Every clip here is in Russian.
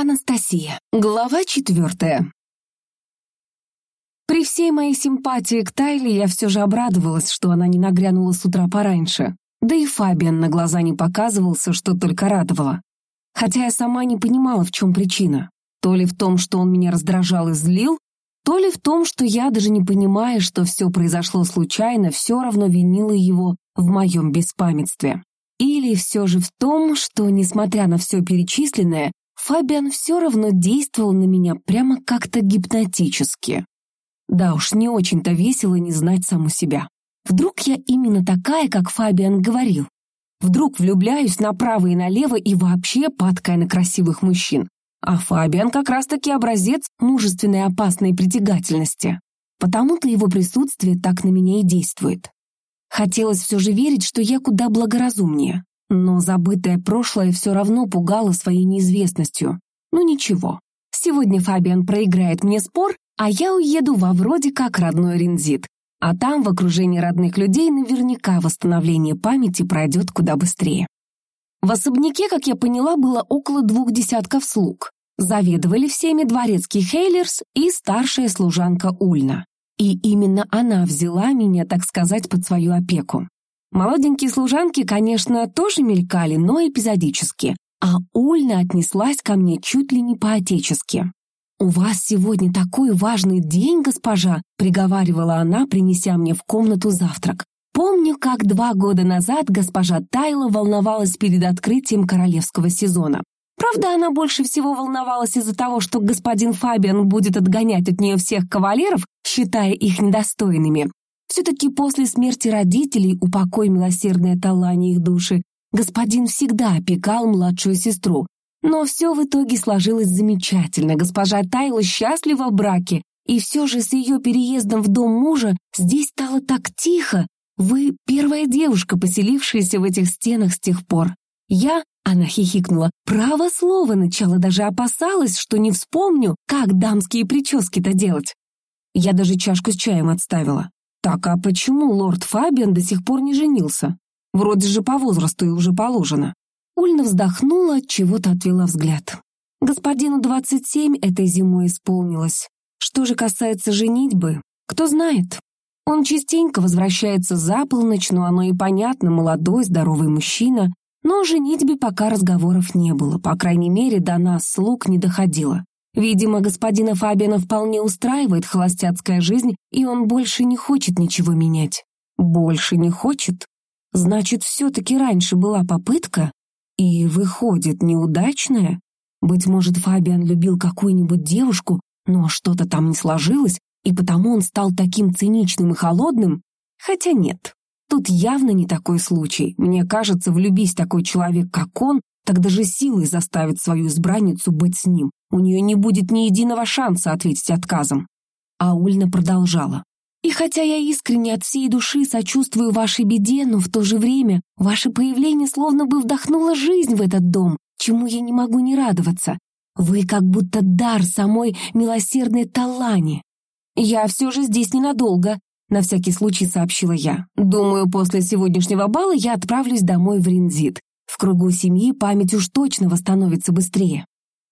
Анастасия. Глава четвертая. При всей моей симпатии к Тайле я все же обрадовалась, что она не нагрянула с утра пораньше. Да и Фабиан на глаза не показывался, что только радовало. Хотя я сама не понимала, в чем причина. То ли в том, что он меня раздражал и злил, то ли в том, что я, даже не понимая, что все произошло случайно, все равно винила его в моем беспамятстве. Или все же в том, что, несмотря на все перечисленное, Фабиан все равно действовал на меня прямо как-то гипнотически. Да уж, не очень-то весело не знать саму себя. Вдруг я именно такая, как Фабиан говорил? Вдруг влюбляюсь направо и налево и вообще падкая на красивых мужчин. А Фабиан как раз-таки образец мужественной опасной притягательности. Потому-то его присутствие так на меня и действует. Хотелось все же верить, что я куда благоразумнее. Но забытое прошлое все равно пугало своей неизвестностью. Ну ничего, сегодня Фабиан проиграет мне спор, а я уеду во вроде как родной Рензит. А там, в окружении родных людей, наверняка восстановление памяти пройдет куда быстрее. В особняке, как я поняла, было около двух десятков слуг. Заведовали всеми дворецкий Хейлерс и старшая служанка Ульна. И именно она взяла меня, так сказать, под свою опеку. Молоденькие служанки, конечно, тоже мелькали, но эпизодически, а Ульна отнеслась ко мне чуть ли не по-отечески. «У вас сегодня такой важный день, госпожа», — приговаривала она, принеся мне в комнату завтрак. Помню, как два года назад госпожа Тайла волновалась перед открытием королевского сезона. Правда, она больше всего волновалась из-за того, что господин Фабиан будет отгонять от нее всех кавалеров, считая их недостойными. Все-таки после смерти родителей, упокой милосердное талане их души, господин всегда опекал младшую сестру. Но все в итоге сложилось замечательно. Госпожа Тайла счастлива в браке, и все же с ее переездом в дом мужа здесь стало так тихо. Вы первая девушка, поселившаяся в этих стенах с тех пор. Я, она хихикнула, право слово начала, даже опасалась, что не вспомню, как дамские прически-то делать. Я даже чашку с чаем отставила. Так, а почему лорд Фабиан до сих пор не женился? Вроде же по возрасту и уже положено. Ульна вздохнула, чего-то отвела взгляд. Господину 27 этой зимой исполнилось. Что же касается женитьбы, кто знает. Он частенько возвращается за полночь, но оно и понятно, молодой, здоровый мужчина. Но о женитьбе пока разговоров не было, по крайней мере, до нас слуг не доходило. Видимо, господина Фабиана вполне устраивает холостяцкая жизнь, и он больше не хочет ничего менять. Больше не хочет? Значит, все-таки раньше была попытка? И, выходит, неудачная? Быть может, Фабиан любил какую-нибудь девушку, но что-то там не сложилось, и потому он стал таким циничным и холодным? Хотя нет, тут явно не такой случай. Мне кажется, влюбись такой человек, как он, так даже силой заставит свою избранницу быть с ним. У нее не будет ни единого шанса ответить отказом. А Ульна продолжала. И хотя я искренне от всей души сочувствую вашей беде, но в то же время ваше появление словно бы вдохнуло жизнь в этот дом, чему я не могу не радоваться. Вы как будто дар самой милосердной Талани. Я все же здесь ненадолго, на всякий случай сообщила я. Думаю, после сегодняшнего бала я отправлюсь домой в Ринзит. В кругу семьи память уж точно восстановится быстрее.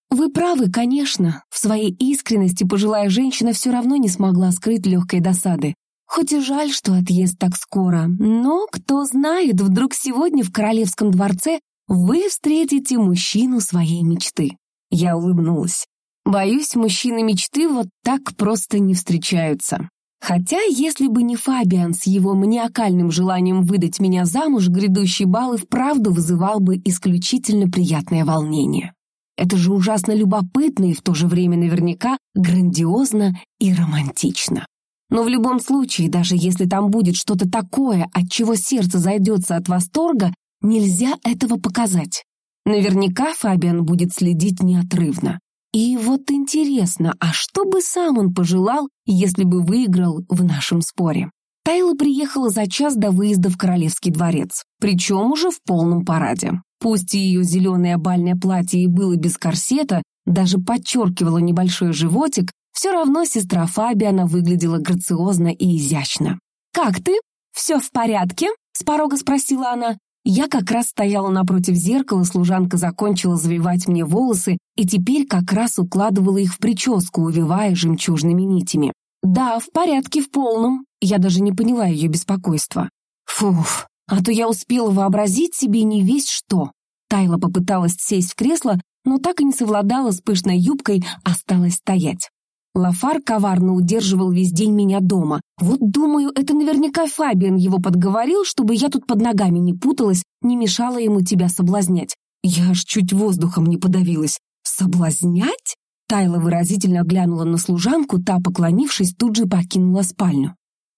Вы правы, конечно. В своей искренности пожилая женщина все равно не смогла скрыть легкой досады. Хоть и жаль, что отъезд так скоро, но, кто знает, вдруг сегодня в королевском дворце вы встретите мужчину своей мечты. Я улыбнулась. Боюсь, мужчины мечты вот так просто не встречаются. Хотя, если бы не Фабиан с его маниакальным желанием выдать меня замуж, грядущий бал и вправду вызывал бы исключительно приятное волнение. Это же ужасно любопытно и в то же время наверняка грандиозно и романтично. Но в любом случае, даже если там будет что-то такое, от чего сердце зайдется от восторга, нельзя этого показать. Наверняка Фабиан будет следить неотрывно. И вот интересно, а что бы сам он пожелал, если бы выиграл в нашем споре? Тайла приехала за час до выезда в Королевский дворец, причем уже в полном параде. Пусть ее зеленое бальное платье и было без корсета, даже подчеркивало небольшой животик, все равно сестра Фабиана выглядела грациозно и изящно. «Как ты? Все в порядке?» — с порога спросила она. Я как раз стояла напротив зеркала, служанка закончила завивать мне волосы и теперь как раз укладывала их в прическу, увивая жемчужными нитями. Да, в порядке, в полном. Я даже не поняла ее беспокойства. Фуф, а то я успела вообразить себе не весь что. Тайла попыталась сесть в кресло, но так и не совладала с пышной юбкой, осталась стоять. Лафар коварно удерживал весь день меня дома. Вот, думаю, это наверняка Фабиан его подговорил, чтобы я тут под ногами не путалась, не мешала ему тебя соблазнять. Я аж чуть воздухом не подавилась. «Соблазнять?» Тайла выразительно глянула на служанку, та, поклонившись, тут же покинула спальню.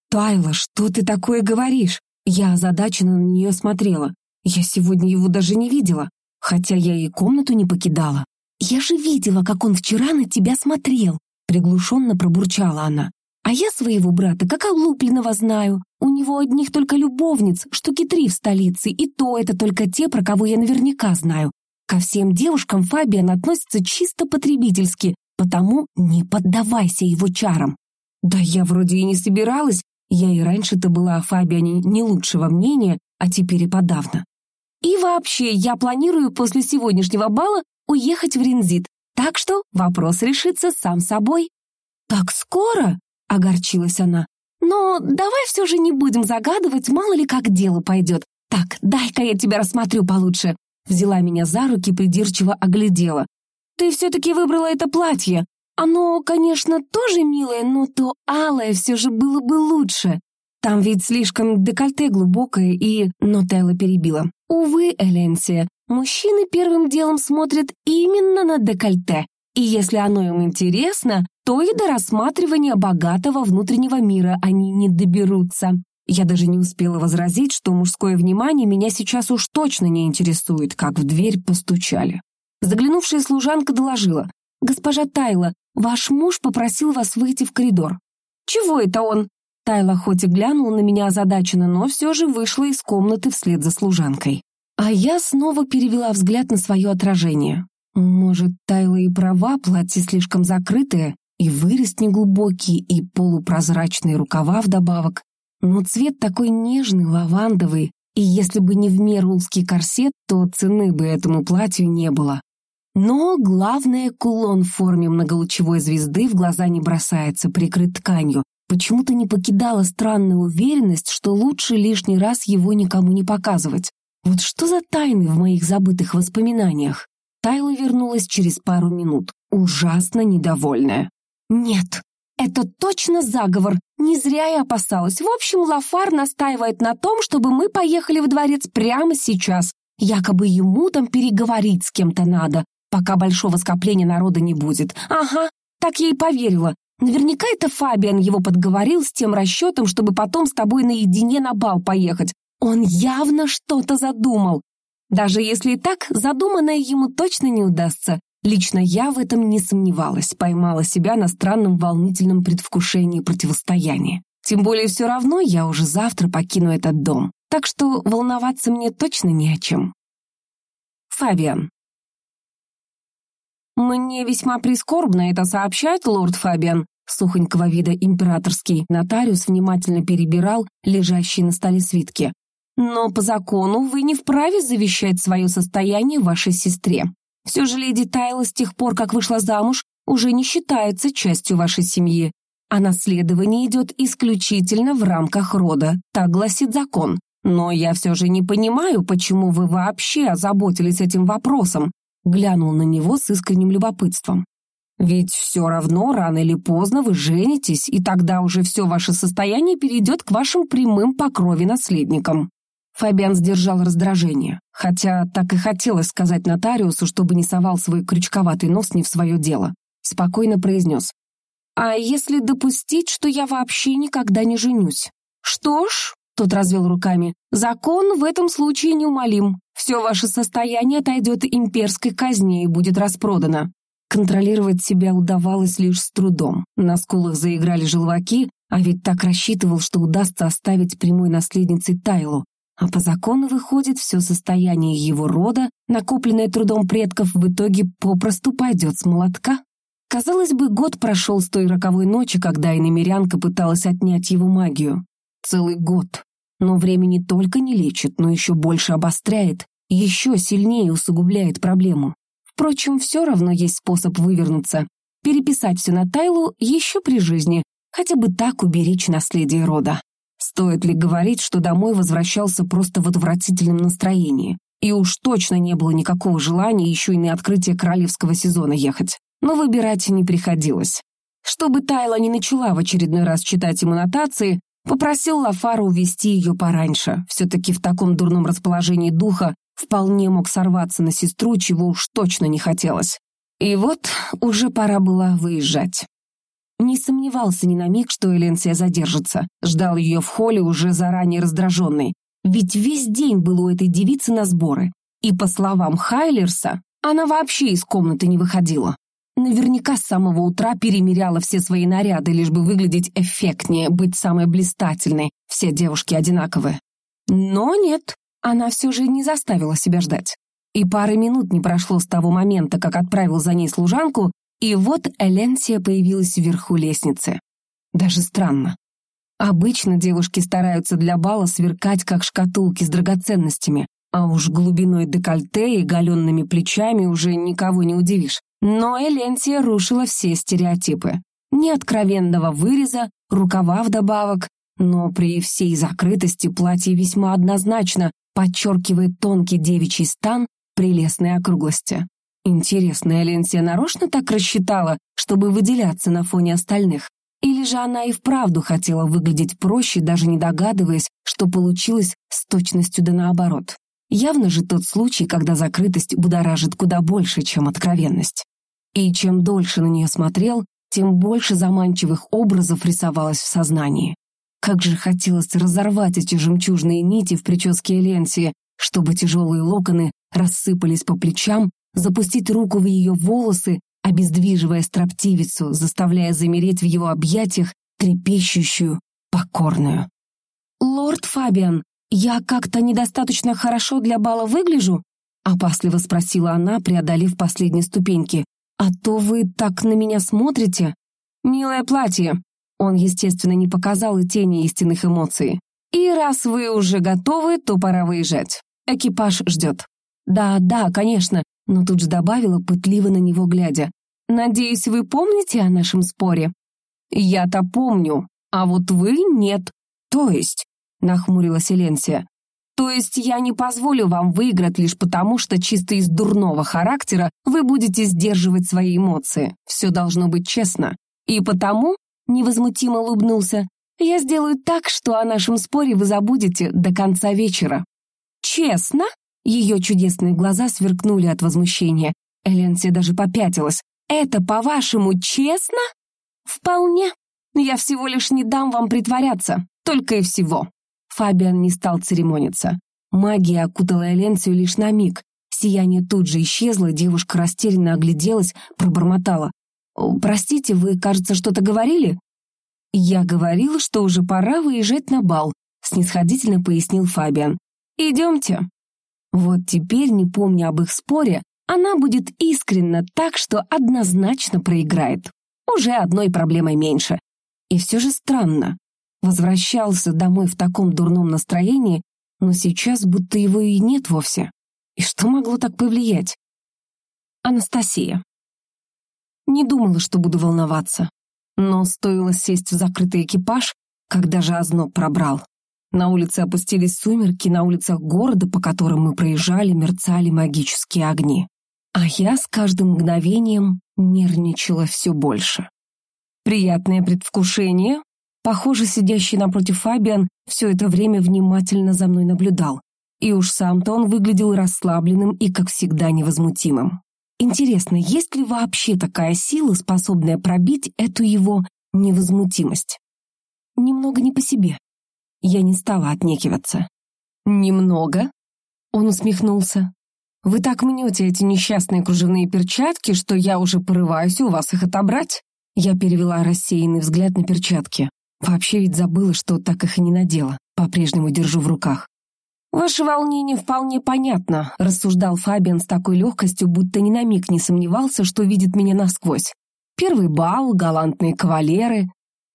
«Тайла, что ты такое говоришь?» Я озадаченно на нее смотрела. Я сегодня его даже не видела, хотя я и комнату не покидала. «Я же видела, как он вчера на тебя смотрел», Приглушенно пробурчала она. «А я своего брата как облупленного знаю. У него одних только любовниц, штуки три в столице, и то это только те, про кого я наверняка знаю. Ко всем девушкам Фабиан относится чисто потребительски, потому не поддавайся его чарам». «Да я вроде и не собиралась. Я и раньше-то была о Фабиане не лучшего мнения, а теперь и подавно. И вообще, я планирую после сегодняшнего бала уехать в Рензит, так что вопрос решится сам собой. «Так скоро?» — огорчилась она. «Но давай все же не будем загадывать, мало ли как дело пойдет. Так, дай-ка я тебя рассмотрю получше». Взяла меня за руки, придирчиво оглядела. «Ты все-таки выбрала это платье. Оно, конечно, тоже милое, но то алое все же было бы лучше. Там ведь слишком декольте глубокое и...» Но Тайла перебила. «Увы, Эленсия, мужчины первым делом смотрят именно на декольте, и если оно им интересно, то и до рассматривания богатого внутреннего мира они не доберутся. Я даже не успела возразить, что мужское внимание меня сейчас уж точно не интересует, как в дверь постучали. Заглянувшая служанка доложила. «Госпожа Тайла, ваш муж попросил вас выйти в коридор». «Чего это он?» Тайла хоть и глянула на меня озадаченно, но все же вышла из комнаты вслед за служанкой. А я снова перевела взгляд на свое отражение. Может, Тайла и права, платье слишком закрытое, и вырез неглубокий, и полупрозрачные рукава вдобавок. Но цвет такой нежный, лавандовый, и если бы не в меру узкий корсет, то цены бы этому платью не было. Но главное, кулон в форме многолучевой звезды в глаза не бросается, прикрыт тканью. Почему-то не покидала странная уверенность, что лучше лишний раз его никому не показывать. Вот что за тайны в моих забытых воспоминаниях? Тайла вернулась через пару минут, ужасно недовольная. «Нет, это точно заговор. Не зря я опасалась. В общем, Лафар настаивает на том, чтобы мы поехали в дворец прямо сейчас. Якобы ему там переговорить с кем-то надо, пока большого скопления народа не будет. Ага, так я и поверила. Наверняка это Фабиан его подговорил с тем расчетом, чтобы потом с тобой наедине на бал поехать. Он явно что-то задумал. Даже если и так, задуманное ему точно не удастся. Лично я в этом не сомневалась, поймала себя на странном волнительном предвкушении противостояния. Тем более все равно я уже завтра покину этот дом, так что волноваться мне точно не о чем. Фабиан. «Мне весьма прискорбно это сообщать, лорд Фабиан», сухонького вида императорский нотариус внимательно перебирал лежащие на столе свитки. Но по закону вы не вправе завещать свое состояние вашей сестре. Все же леди Тайла с тех пор, как вышла замуж, уже не считается частью вашей семьи, а наследование идет исключительно в рамках рода, так гласит закон. Но я все же не понимаю, почему вы вообще озаботились этим вопросом, глянул на него с искренним любопытством. Ведь все равно, рано или поздно вы женитесь, и тогда уже все ваше состояние перейдет к вашим прямым по крови наследникам. Фабиан сдержал раздражение, хотя так и хотелось сказать нотариусу, чтобы не совал свой крючковатый нос не в свое дело. Спокойно произнес. «А если допустить, что я вообще никогда не женюсь?» «Что ж», — тот развел руками, — «закон в этом случае неумолим. Все ваше состояние отойдет имперской казне и будет распродано». Контролировать себя удавалось лишь с трудом. На скулах заиграли желваки, а ведь так рассчитывал, что удастся оставить прямой наследницей Тайлу, а по закону выходит, все состояние его рода, накопленное трудом предков, в итоге попросту пойдет с молотка. Казалось бы, год прошел с той роковой ночи, когда иномерянка пыталась отнять его магию. Целый год. Но время не только не лечит, но еще больше обостряет, еще сильнее усугубляет проблему. Впрочем, все равно есть способ вывернуться. Переписать все на Тайлу еще при жизни, хотя бы так уберечь наследие рода. Стоит ли говорить, что домой возвращался просто в отвратительном настроении? И уж точно не было никакого желания еще и на открытие королевского сезона ехать. Но выбирать не приходилось. Чтобы Тайла не начала в очередной раз читать ему нотации, попросил Лафара увести ее пораньше. Все-таки в таком дурном расположении духа вполне мог сорваться на сестру, чего уж точно не хотелось. И вот уже пора было выезжать. Не сомневался ни на миг, что Эленсия задержится. Ждал ее в холле уже заранее раздраженный. Ведь весь день был у этой девицы на сборы. И, по словам Хайлерса, она вообще из комнаты не выходила. Наверняка с самого утра перемеряла все свои наряды, лишь бы выглядеть эффектнее, быть самой блистательной. Все девушки одинаковые. Но нет, она все же не заставила себя ждать. И пары минут не прошло с того момента, как отправил за ней служанку, и вот Эленсия появилась вверху лестницы. Даже странно. Обычно девушки стараются для бала сверкать, как шкатулки с драгоценностями, а уж глубиной декольте и галенными плечами уже никого не удивишь. Но Эленсия рушила все стереотипы. Ни откровенного выреза, рукава вдобавок, но при всей закрытости платье весьма однозначно подчеркивает тонкий девичий стан прелестной округлости. Интересно, Эленсия нарочно так рассчитала, чтобы выделяться на фоне остальных? Или же она и вправду хотела выглядеть проще, даже не догадываясь, что получилось с точностью да наоборот? Явно же тот случай, когда закрытость будоражит куда больше, чем откровенность. И чем дольше на нее смотрел, тем больше заманчивых образов рисовалось в сознании. Как же хотелось разорвать эти жемчужные нити в прическе Эленсии, чтобы тяжелые локоны рассыпались по плечам, запустить руку в ее волосы обездвиживая строптивицу, заставляя замереть в его объятиях трепещущую, покорную. «Лорд Фабиан, я как-то недостаточно хорошо для бала выгляжу?» опасливо спросила она, преодолев последние ступеньки. «А то вы так на меня смотрите?» «Милое платье!» Он, естественно, не показал и тени истинных эмоций. «И раз вы уже готовы, то пора выезжать. Экипаж ждет». «Да, да, конечно, но тут же добавила, пытливо на него глядя. «Надеюсь, вы помните о нашем споре?» «Я-то помню, а вот вы нет». «То есть?» — нахмурилась Эленсия. «То есть я не позволю вам выиграть лишь потому, что чисто из дурного характера вы будете сдерживать свои эмоции. Все должно быть честно. И потому, — невозмутимо улыбнулся, — я сделаю так, что о нашем споре вы забудете до конца вечера». «Честно?» Ее чудесные глаза сверкнули от возмущения. Эленсия даже попятилась. «Это, по-вашему, честно?» «Вполне. Я всего лишь не дам вам притворяться. Только и всего». Фабиан не стал церемониться. Магия окутала Эленсию лишь на миг. Сияние тут же исчезло, девушка растерянно огляделась, пробормотала. «Простите, вы, кажется, что-то говорили?» «Я говорила, что уже пора выезжать на бал», — снисходительно пояснил Фабиан. «Идемте». Вот теперь, не помня об их споре, она будет искренна так, что однозначно проиграет. Уже одной проблемой меньше. И все же странно. Возвращался домой в таком дурном настроении, но сейчас будто его и нет вовсе. И что могло так повлиять? Анастасия. Не думала, что буду волноваться. Но стоило сесть в закрытый экипаж, когда же озноб пробрал. На улице опустились сумерки, на улицах города, по которым мы проезжали, мерцали магические огни. А я с каждым мгновением нервничала все больше. Приятное предвкушение. Похоже, сидящий напротив Фабиан все это время внимательно за мной наблюдал. И уж сам-то он выглядел расслабленным и, как всегда, невозмутимым. Интересно, есть ли вообще такая сила, способная пробить эту его невозмутимость? Немного не по себе. Я не стала отнекиваться. «Немного?» Он усмехнулся. «Вы так мнете эти несчастные кружевные перчатки, что я уже порываюсь у вас их отобрать?» Я перевела рассеянный взгляд на перчатки. Вообще ведь забыла, что так их и не надела. По-прежнему держу в руках. «Ваше волнение вполне понятно», — рассуждал Фабиан с такой легкостью, будто ни на миг не сомневался, что видит меня насквозь. «Первый бал, галантные кавалеры.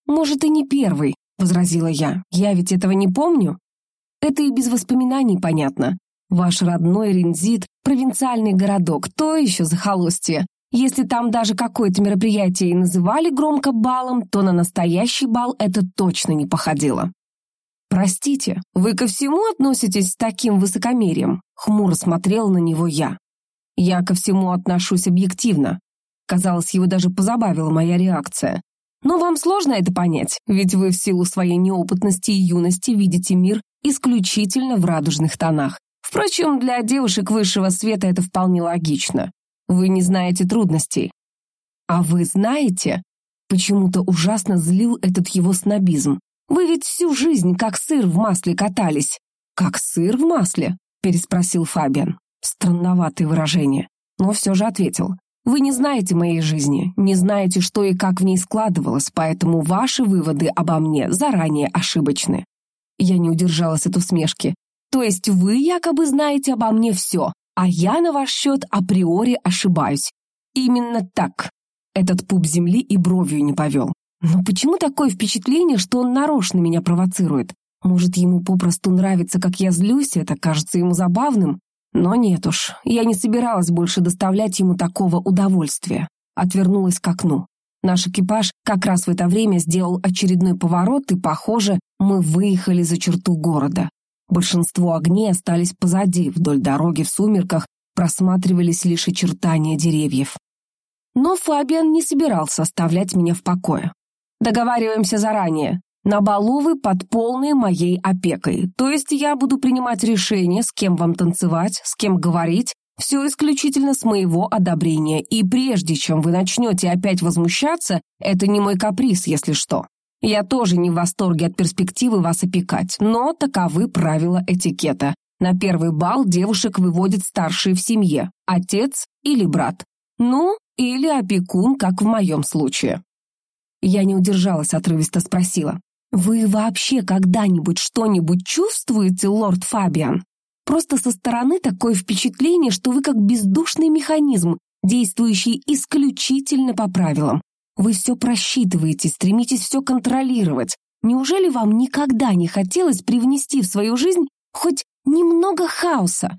Может, и не первый, — возразила я. «Я ведь этого не помню». Это и без воспоминаний понятно. Ваш родной Рензит — провинциальный городок, то еще захолустье. Если там даже какое-то мероприятие и называли громко балом, то на настоящий бал это точно не походило. «Простите, вы ко всему относитесь с таким высокомерием?» Хмуро смотрел на него я. «Я ко всему отношусь объективно». Казалось, его даже позабавила моя реакция. «Но вам сложно это понять, ведь вы в силу своей неопытности и юности видите мир исключительно в радужных тонах. Впрочем, для девушек высшего света это вполне логично. Вы не знаете трудностей. А вы знаете? Почему-то ужасно злил этот его снобизм. Вы ведь всю жизнь как сыр в масле катались. Как сыр в масле? Переспросил Фабиан. Странноватое выражение. Но все же ответил. Вы не знаете моей жизни, не знаете, что и как в ней складывалось, поэтому ваши выводы обо мне заранее ошибочны. Я не удержалась от усмешки. То есть вы якобы знаете обо мне все, а я на ваш счет априори ошибаюсь. Именно так. Этот пуп земли и бровью не повел. Но почему такое впечатление, что он нарочно меня провоцирует? Может, ему попросту нравится, как я злюсь, это кажется ему забавным? Но нет уж, я не собиралась больше доставлять ему такого удовольствия. Отвернулась к окну. Наш экипаж как раз в это время сделал очередной поворот, и, похоже, мы выехали за черту города. Большинство огней остались позади, вдоль дороги в сумерках просматривались лишь очертания деревьев. Но Фабиан не собирался оставлять меня в покое. Договариваемся заранее. На балу вы под полной моей опекой. То есть я буду принимать решение, с кем вам танцевать, с кем говорить, все исключительно с моего одобрения. И прежде чем вы начнете опять возмущаться, это не мой каприз, если что. Я тоже не в восторге от перспективы вас опекать, но таковы правила этикета. На первый бал девушек выводит старший в семье, отец или брат. Ну, или опекун, как в моем случае. Я не удержалась, отрывисто спросила. «Вы вообще когда-нибудь что-нибудь чувствуете, лорд Фабиан? Просто со стороны такое впечатление, что вы как бездушный механизм, действующий исключительно по правилам. Вы все просчитываете, стремитесь все контролировать. Неужели вам никогда не хотелось привнести в свою жизнь хоть немного хаоса?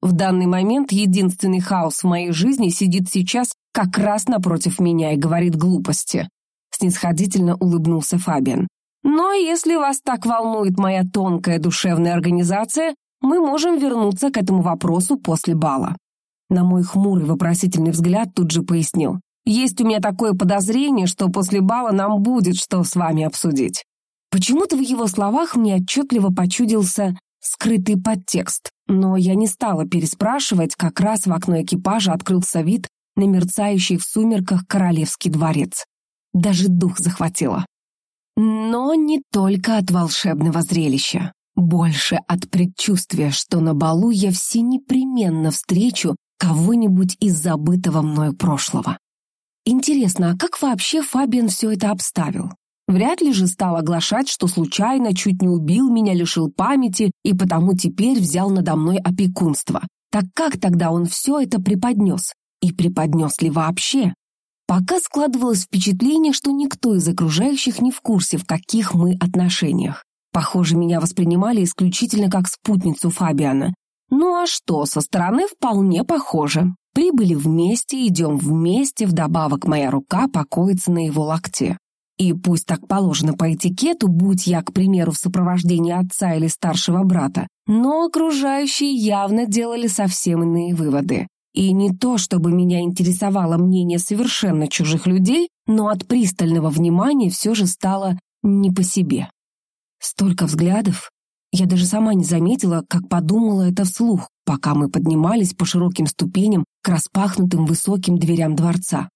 В данный момент единственный хаос в моей жизни сидит сейчас как раз напротив меня и говорит глупости. Снисходительно улыбнулся Фабиан. Но если вас так волнует моя тонкая душевная организация, мы можем вернуться к этому вопросу после бала. На мой хмурый вопросительный взгляд тут же пояснил. Есть у меня такое подозрение, что после бала нам будет что с вами обсудить». Почему-то в его словах мне отчетливо почудился скрытый подтекст, но я не стала переспрашивать, как раз в окно экипажа открылся вид на мерцающий в сумерках королевский дворец. Даже дух захватило. Но не только от волшебного зрелища. Больше от предчувствия, что на балу я все непременно встречу кого-нибудь из забытого мною прошлого. Интересно, а как вообще Фабиан все это обставил? Вряд ли же стал оглашать, что случайно чуть не убил меня, лишил памяти и потому теперь взял надо мной опекунство. Так как тогда он все это преподнес? И преподнес ли вообще? Пока складывалось впечатление, что никто из окружающих не в курсе, в каких мы отношениях. Похоже, меня воспринимали исключительно как спутницу Фабиана. Ну а что, со стороны вполне похоже. Прибыли вместе, идем вместе, вдобавок моя рука покоится на его локте. И пусть так положено по этикету, будь я, к примеру, в сопровождении отца или старшего брата, но окружающие явно делали совсем иные выводы. И не то, чтобы меня интересовало мнение совершенно чужих людей, но от пристального внимания все же стало не по себе. Столько взглядов, я даже сама не заметила, как подумала это вслух, пока мы поднимались по широким ступеням к распахнутым высоким дверям дворца.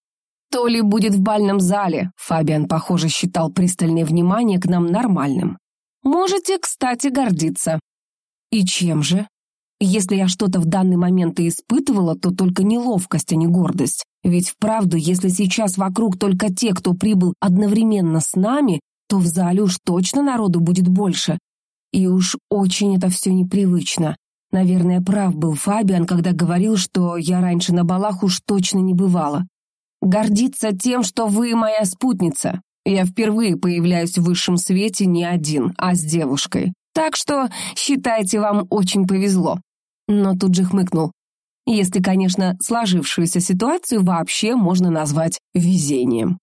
«То ли будет в бальном зале», Фабиан, похоже, считал пристальное внимание к нам нормальным. «Можете, кстати, гордиться». «И чем же?» Если я что-то в данный момент и испытывала, то только неловкость, а не гордость. Ведь вправду, если сейчас вокруг только те, кто прибыл одновременно с нами, то в зале уж точно народу будет больше, и уж очень это все непривычно. Наверное, прав был Фабиан, когда говорил, что я раньше на балах уж точно не бывала. Гордиться тем, что вы моя спутница. Я впервые появляюсь в высшем свете не один, а с девушкой. Так что, считайте, вам очень повезло. Но тут же хмыкнул. Если, конечно, сложившуюся ситуацию вообще можно назвать везением.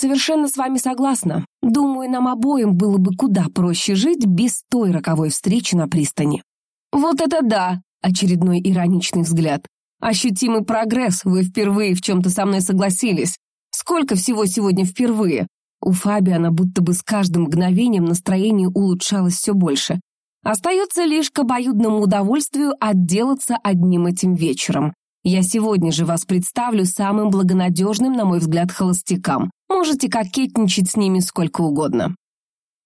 Совершенно с вами согласна. Думаю, нам обоим было бы куда проще жить без той роковой встречи на пристани. Вот это да! Очередной ироничный взгляд. Ощутимый прогресс, вы впервые в чем-то со мной согласились. Сколько всего сегодня впервые? У Фабиана будто бы с каждым мгновением настроение улучшалось все больше. Остается лишь к обоюдному удовольствию отделаться одним этим вечером. Я сегодня же вас представлю самым благонадежным, на мой взгляд, холостякам. Можете кокетничать с ними сколько угодно.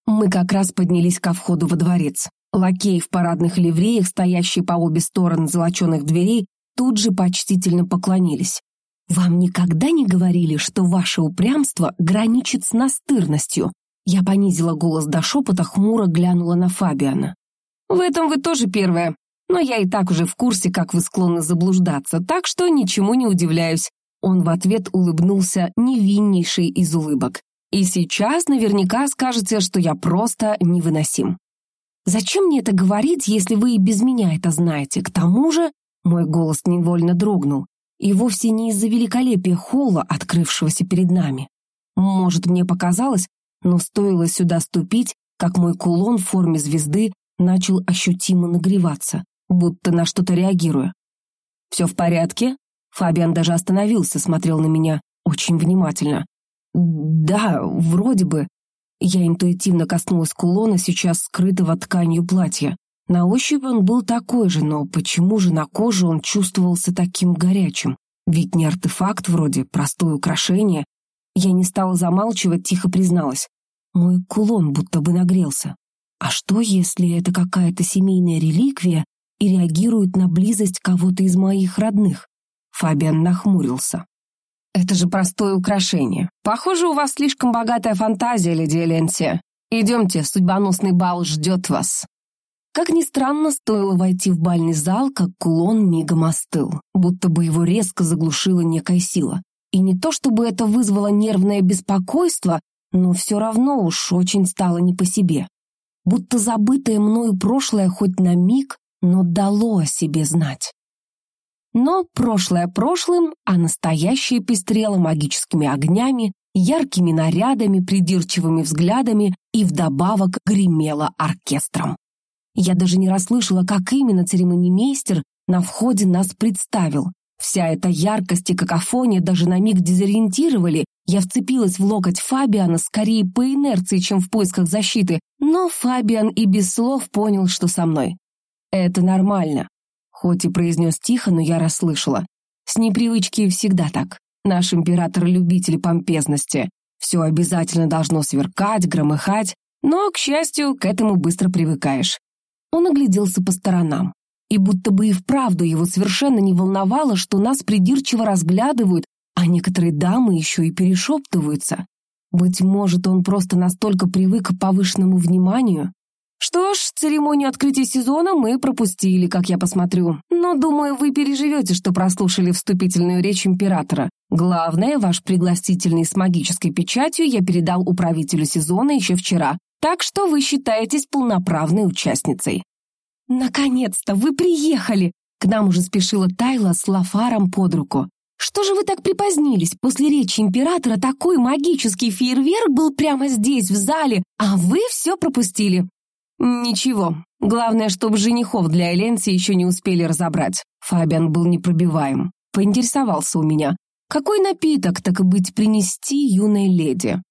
Мы как раз поднялись ко входу во дворец. Лакеи в парадных ливреях, стоящие по обе стороны золоченых дверей, тут же почтительно поклонились. «Вам никогда не говорили, что ваше упрямство граничит с настырностью?» Я понизила голос до шепота, хмуро глянула на Фабиана. «В этом вы тоже первая, но я и так уже в курсе, как вы склонны заблуждаться, так что ничему не удивляюсь». Он в ответ улыбнулся невиннейший из улыбок. «И сейчас наверняка скажете, что я просто невыносим». «Зачем мне это говорить, если вы и без меня это знаете? К тому же...» Мой голос невольно дрогнул. И вовсе не из-за великолепия холла, открывшегося перед нами. Может, мне показалось, но стоило сюда ступить, как мой кулон в форме звезды начал ощутимо нагреваться, будто на что-то реагируя. «Все в порядке?» Фабиан даже остановился, смотрел на меня очень внимательно. «Да, вроде бы». Я интуитивно коснулась кулона, сейчас скрытого тканью платья. На ощупь он был такой же, но почему же на коже он чувствовался таким горячим? Ведь не артефакт вроде, простое украшение. Я не стала замалчивать, тихо призналась. Мой кулон будто бы нагрелся. А что, если это какая-то семейная реликвия и реагирует на близость кого-то из моих родных? Фабиан нахмурился. «Это же простое украшение. Похоже, у вас слишком богатая фантазия, леди Эленсия. Идемте, судьбоносный бал ждет вас». Как ни странно, стоило войти в бальный зал, как кулон мигом остыл, будто бы его резко заглушила некая сила. И не то чтобы это вызвало нервное беспокойство, но все равно уж очень стало не по себе. Будто забытое мною прошлое хоть на миг, но дало о себе знать. Но прошлое прошлым, а настоящее пестрело магическими огнями, яркими нарядами, придирчивыми взглядами и вдобавок гремело оркестром. Я даже не расслышала, как именно церемонимейстер на входе нас представил. Вся эта яркость и какофония даже на миг дезориентировали. Я вцепилась в локоть Фабиана скорее по инерции, чем в поисках защиты, но Фабиан и без слов понял, что со мной. Это нормально. Хоть и произнес тихо, но я расслышала. С непривычки всегда так. Наш император — любитель помпезности. Все обязательно должно сверкать, громыхать, но, к счастью, к этому быстро привыкаешь. Он огляделся по сторонам. И будто бы и вправду его совершенно не волновало, что нас придирчиво разглядывают, а некоторые дамы еще и перешептываются. Быть может, он просто настолько привык к повышенному вниманию. Что ж, церемонию открытия сезона мы пропустили, как я посмотрю. Но, думаю, вы переживете, что прослушали вступительную речь императора. Главное, ваш пригласительный с магической печатью я передал управителю сезона еще вчера, так что вы считаетесь полноправной участницей. «Наконец-то вы приехали!» К нам уже спешила Тайла с Лафаром под руку. «Что же вы так припозднились? После речи императора такой магический фейерверк был прямо здесь, в зале, а вы все пропустили». «Ничего. Главное, чтобы женихов для Эленси еще не успели разобрать». Фабиан был непробиваем. Поинтересовался у меня. «Какой напиток, так и быть, принести юной леди?»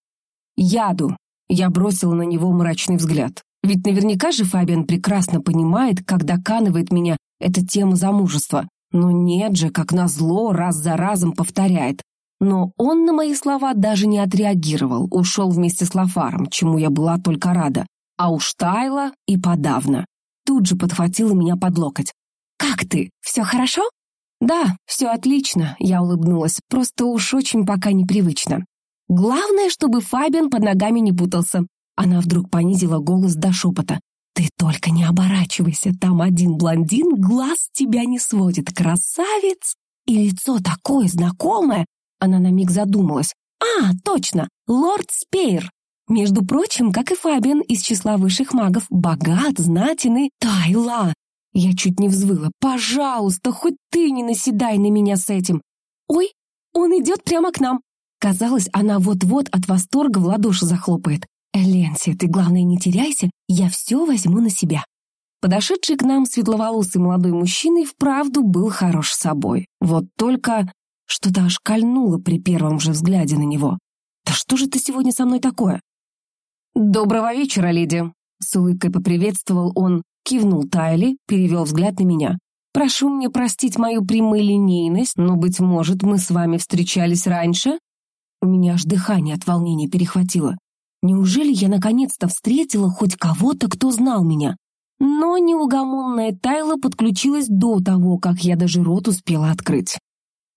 «Яду», я бросила на него мрачный взгляд. Ведь наверняка же Фабиан прекрасно понимает, как доканывает меня эта тема замужества. Но нет же, как назло, раз за разом повторяет. Но он на мои слова даже не отреагировал, ушел вместе с Лафаром, чему я была только рада. А уж Тайла и подавно. Тут же подхватила меня под локоть. «Как ты? Все хорошо?» «Да, все отлично», — я улыбнулась. «Просто уж очень пока непривычно. Главное, чтобы Фабиан под ногами не путался. Она вдруг понизила голос до шепота. «Ты только не оборачивайся, там один блондин глаз тебя не сводит, красавец!» И лицо такое знакомое. Она на миг задумалась. «А, точно, лорд Спейр!» Между прочим, как и Фабиан из числа высших магов, богат, знатен и... Тайла! Я чуть не взвыла. Пожалуйста, хоть ты не наседай на меня с этим. Ой, он идет прямо к нам. Казалось, она вот-вот от восторга в ладоши захлопает. «Эленсия, ты, главное, не теряйся, я все возьму на себя». Подошедший к нам светловолосый молодой мужчина и вправду был хорош собой. Вот только что-то аж кольнуло при первом же взгляде на него. «Да что же ты сегодня со мной такое?» «Доброго вечера, леди!» С улыбкой поприветствовал он, кивнул Тайли, перевел взгляд на меня. «Прошу мне простить мою прямолинейность, но, быть может, мы с вами встречались раньше?» У меня аж дыхание от волнения перехватило. Неужели я наконец-то встретила хоть кого-то, кто знал меня? Но неугомонная Тайла подключилась до того, как я даже рот успела открыть.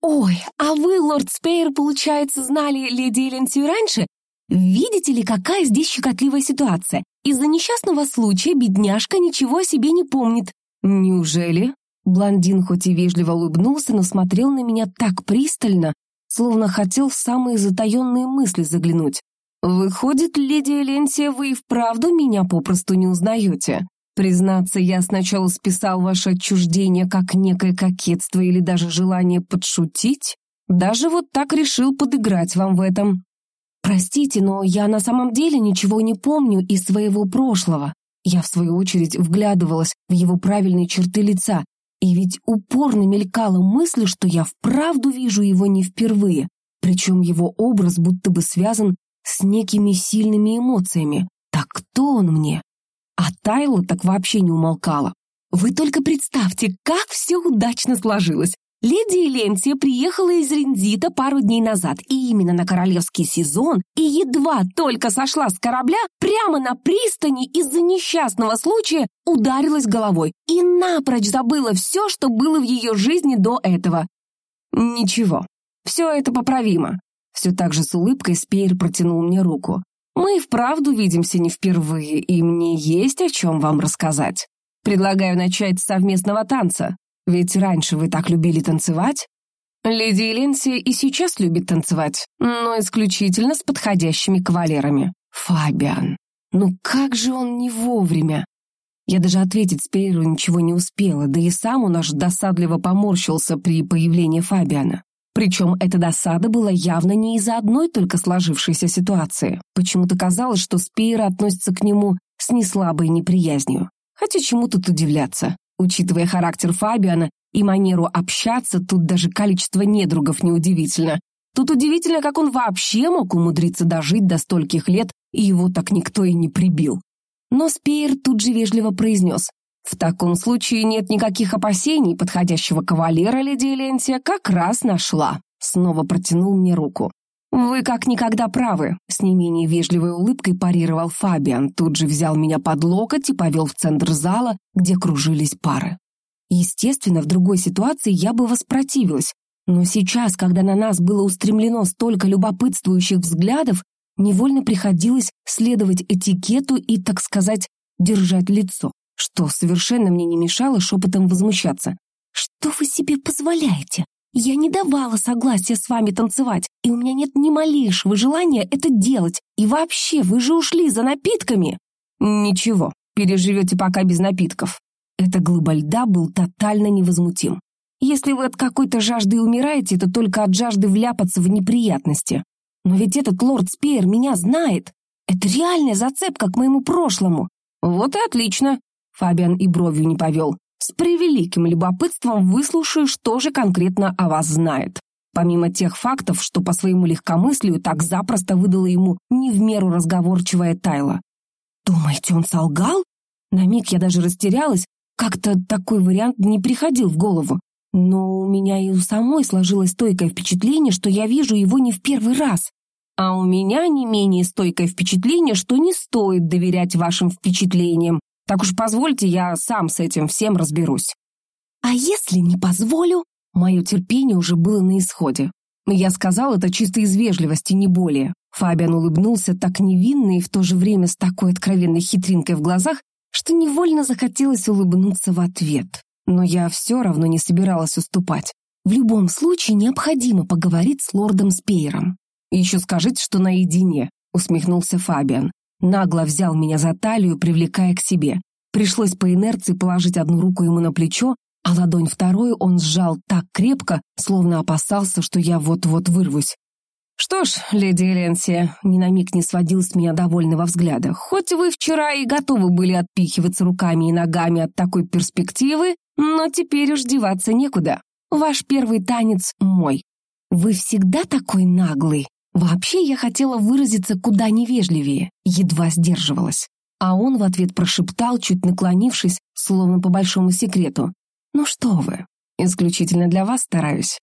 «Ой, а вы, лорд Спейр, получается, знали леди Эленсию раньше? Видите ли, какая здесь щекотливая ситуация? Из-за несчастного случая бедняжка ничего о себе не помнит». «Неужели?» Блондин хоть и вежливо улыбнулся, но смотрел на меня так пристально, словно хотел в самые затаенные мысли заглянуть. «Выходит, леди Эленсия, вы и вправду меня попросту не узнаете. Признаться, я сначала списал ваше отчуждение как некое кокетство или даже желание подшутить. Даже вот так решил подыграть вам в этом. Простите, но я на самом деле ничего не помню из своего прошлого. Я, в свою очередь, вглядывалась в его правильные черты лица, и ведь упорно мелькала мысль, что я вправду вижу его не впервые, причем его образ будто бы связан с некими сильными эмоциями. Так кто он мне? А Тайла так вообще не умолкала. Вы только представьте, как все удачно сложилось. Леди Эленсия приехала из Рензита пару дней назад, и именно на королевский сезон, и едва только сошла с корабля, прямо на пристани из-за несчастного случая ударилась головой и напрочь забыла все, что было в ее жизни до этого. Ничего, все это поправимо. Все так же с улыбкой Спейр протянул мне руку. Мы и вправду видимся не впервые, и мне есть о чем вам рассказать. Предлагаю начать с совместного танца, ведь раньше вы так любили танцевать. Леди Эленсия и сейчас любит танцевать, но исключительно с подходящими кавалерами. Фабиан, ну как же он не вовремя? Я даже ответить Спейру ничего не успела, да и сам он аж досадливо поморщился при появлении Фабиана. Причем эта досада была явно не из-за одной только сложившейся ситуации. Почему-то казалось, что Спейра относится к нему с неслабой неприязнью. Хотя чему тут удивляться? Учитывая характер Фабиана и манеру общаться, тут даже количество недругов неудивительно. Тут удивительно, как он вообще мог умудриться дожить до стольких лет, и его так никто и не прибил. Но Спейр тут же вежливо произнес. В таком случае нет никаких опасений, подходящего кавалера леди Элентия как раз нашла. Снова протянул мне руку. «Вы как никогда правы», — с не менее вежливой улыбкой парировал Фабиан, тут же взял меня под локоть и повел в центр зала, где кружились пары. Естественно, в другой ситуации я бы воспротивилась, но сейчас, когда на нас было устремлено столько любопытствующих взглядов, невольно приходилось следовать этикету и, так сказать, держать лицо что совершенно мне не мешало шепотом возмущаться. «Что вы себе позволяете? Я не давала согласия с вами танцевать, и у меня нет ни малейшего желания это делать. И вообще, вы же ушли за напитками!» «Ничего, переживете пока без напитков». Эта глыба льда был тотально невозмутим. «Если вы от какой-то жажды умираете, то только от жажды вляпаться в неприятности. Но ведь этот лорд Спеер меня знает. Это реальная зацепка к моему прошлому. Вот и отлично. Фабиан и бровью не повел. С превеликим любопытством выслушаю, что же конкретно о вас знает. Помимо тех фактов, что по своему легкомыслию так запросто выдала ему не в меру разговорчивая Тайла. Думаете, он солгал? На миг я даже растерялась, как-то такой вариант не приходил в голову. Но у меня и у самой сложилось стойкое впечатление, что я вижу его не в первый раз. А у меня не менее стойкое впечатление, что не стоит доверять вашим впечатлениям, так уж позвольте, я сам с этим всем разберусь. А если не позволю? Мое терпение уже было на исходе. Я сказал это чисто из вежливости, не более. Фабиан улыбнулся так невинно и в то же время с такой откровенной хитринкой в глазах, что невольно захотелось улыбнуться в ответ. Но я все равно не собиралась уступать. В любом случае необходимо поговорить с лордом Спейером. Еще скажите, что наедине. усмехнулся Фабиан. Нагло взял меня за талию, привлекая к себе. Пришлось по инерции положить одну руку ему на плечо, а ладонь вторую он сжал так крепко, словно опасался, что я вот-вот вырвусь. «Что ж, леди Эленсия», — ни на миг не сводил с меня довольного взгляда, «хоть вы вчера и готовы были отпихиваться руками и ногами от такой перспективы, но теперь уж деваться некуда. Ваш первый танец мой. Вы всегда такой наглый. Вообще я хотела выразиться куда невежливее, едва сдерживалась. А он в ответ прошептал, чуть наклонившись, словно по большому секрету. «Ну что вы, исключительно для вас стараюсь».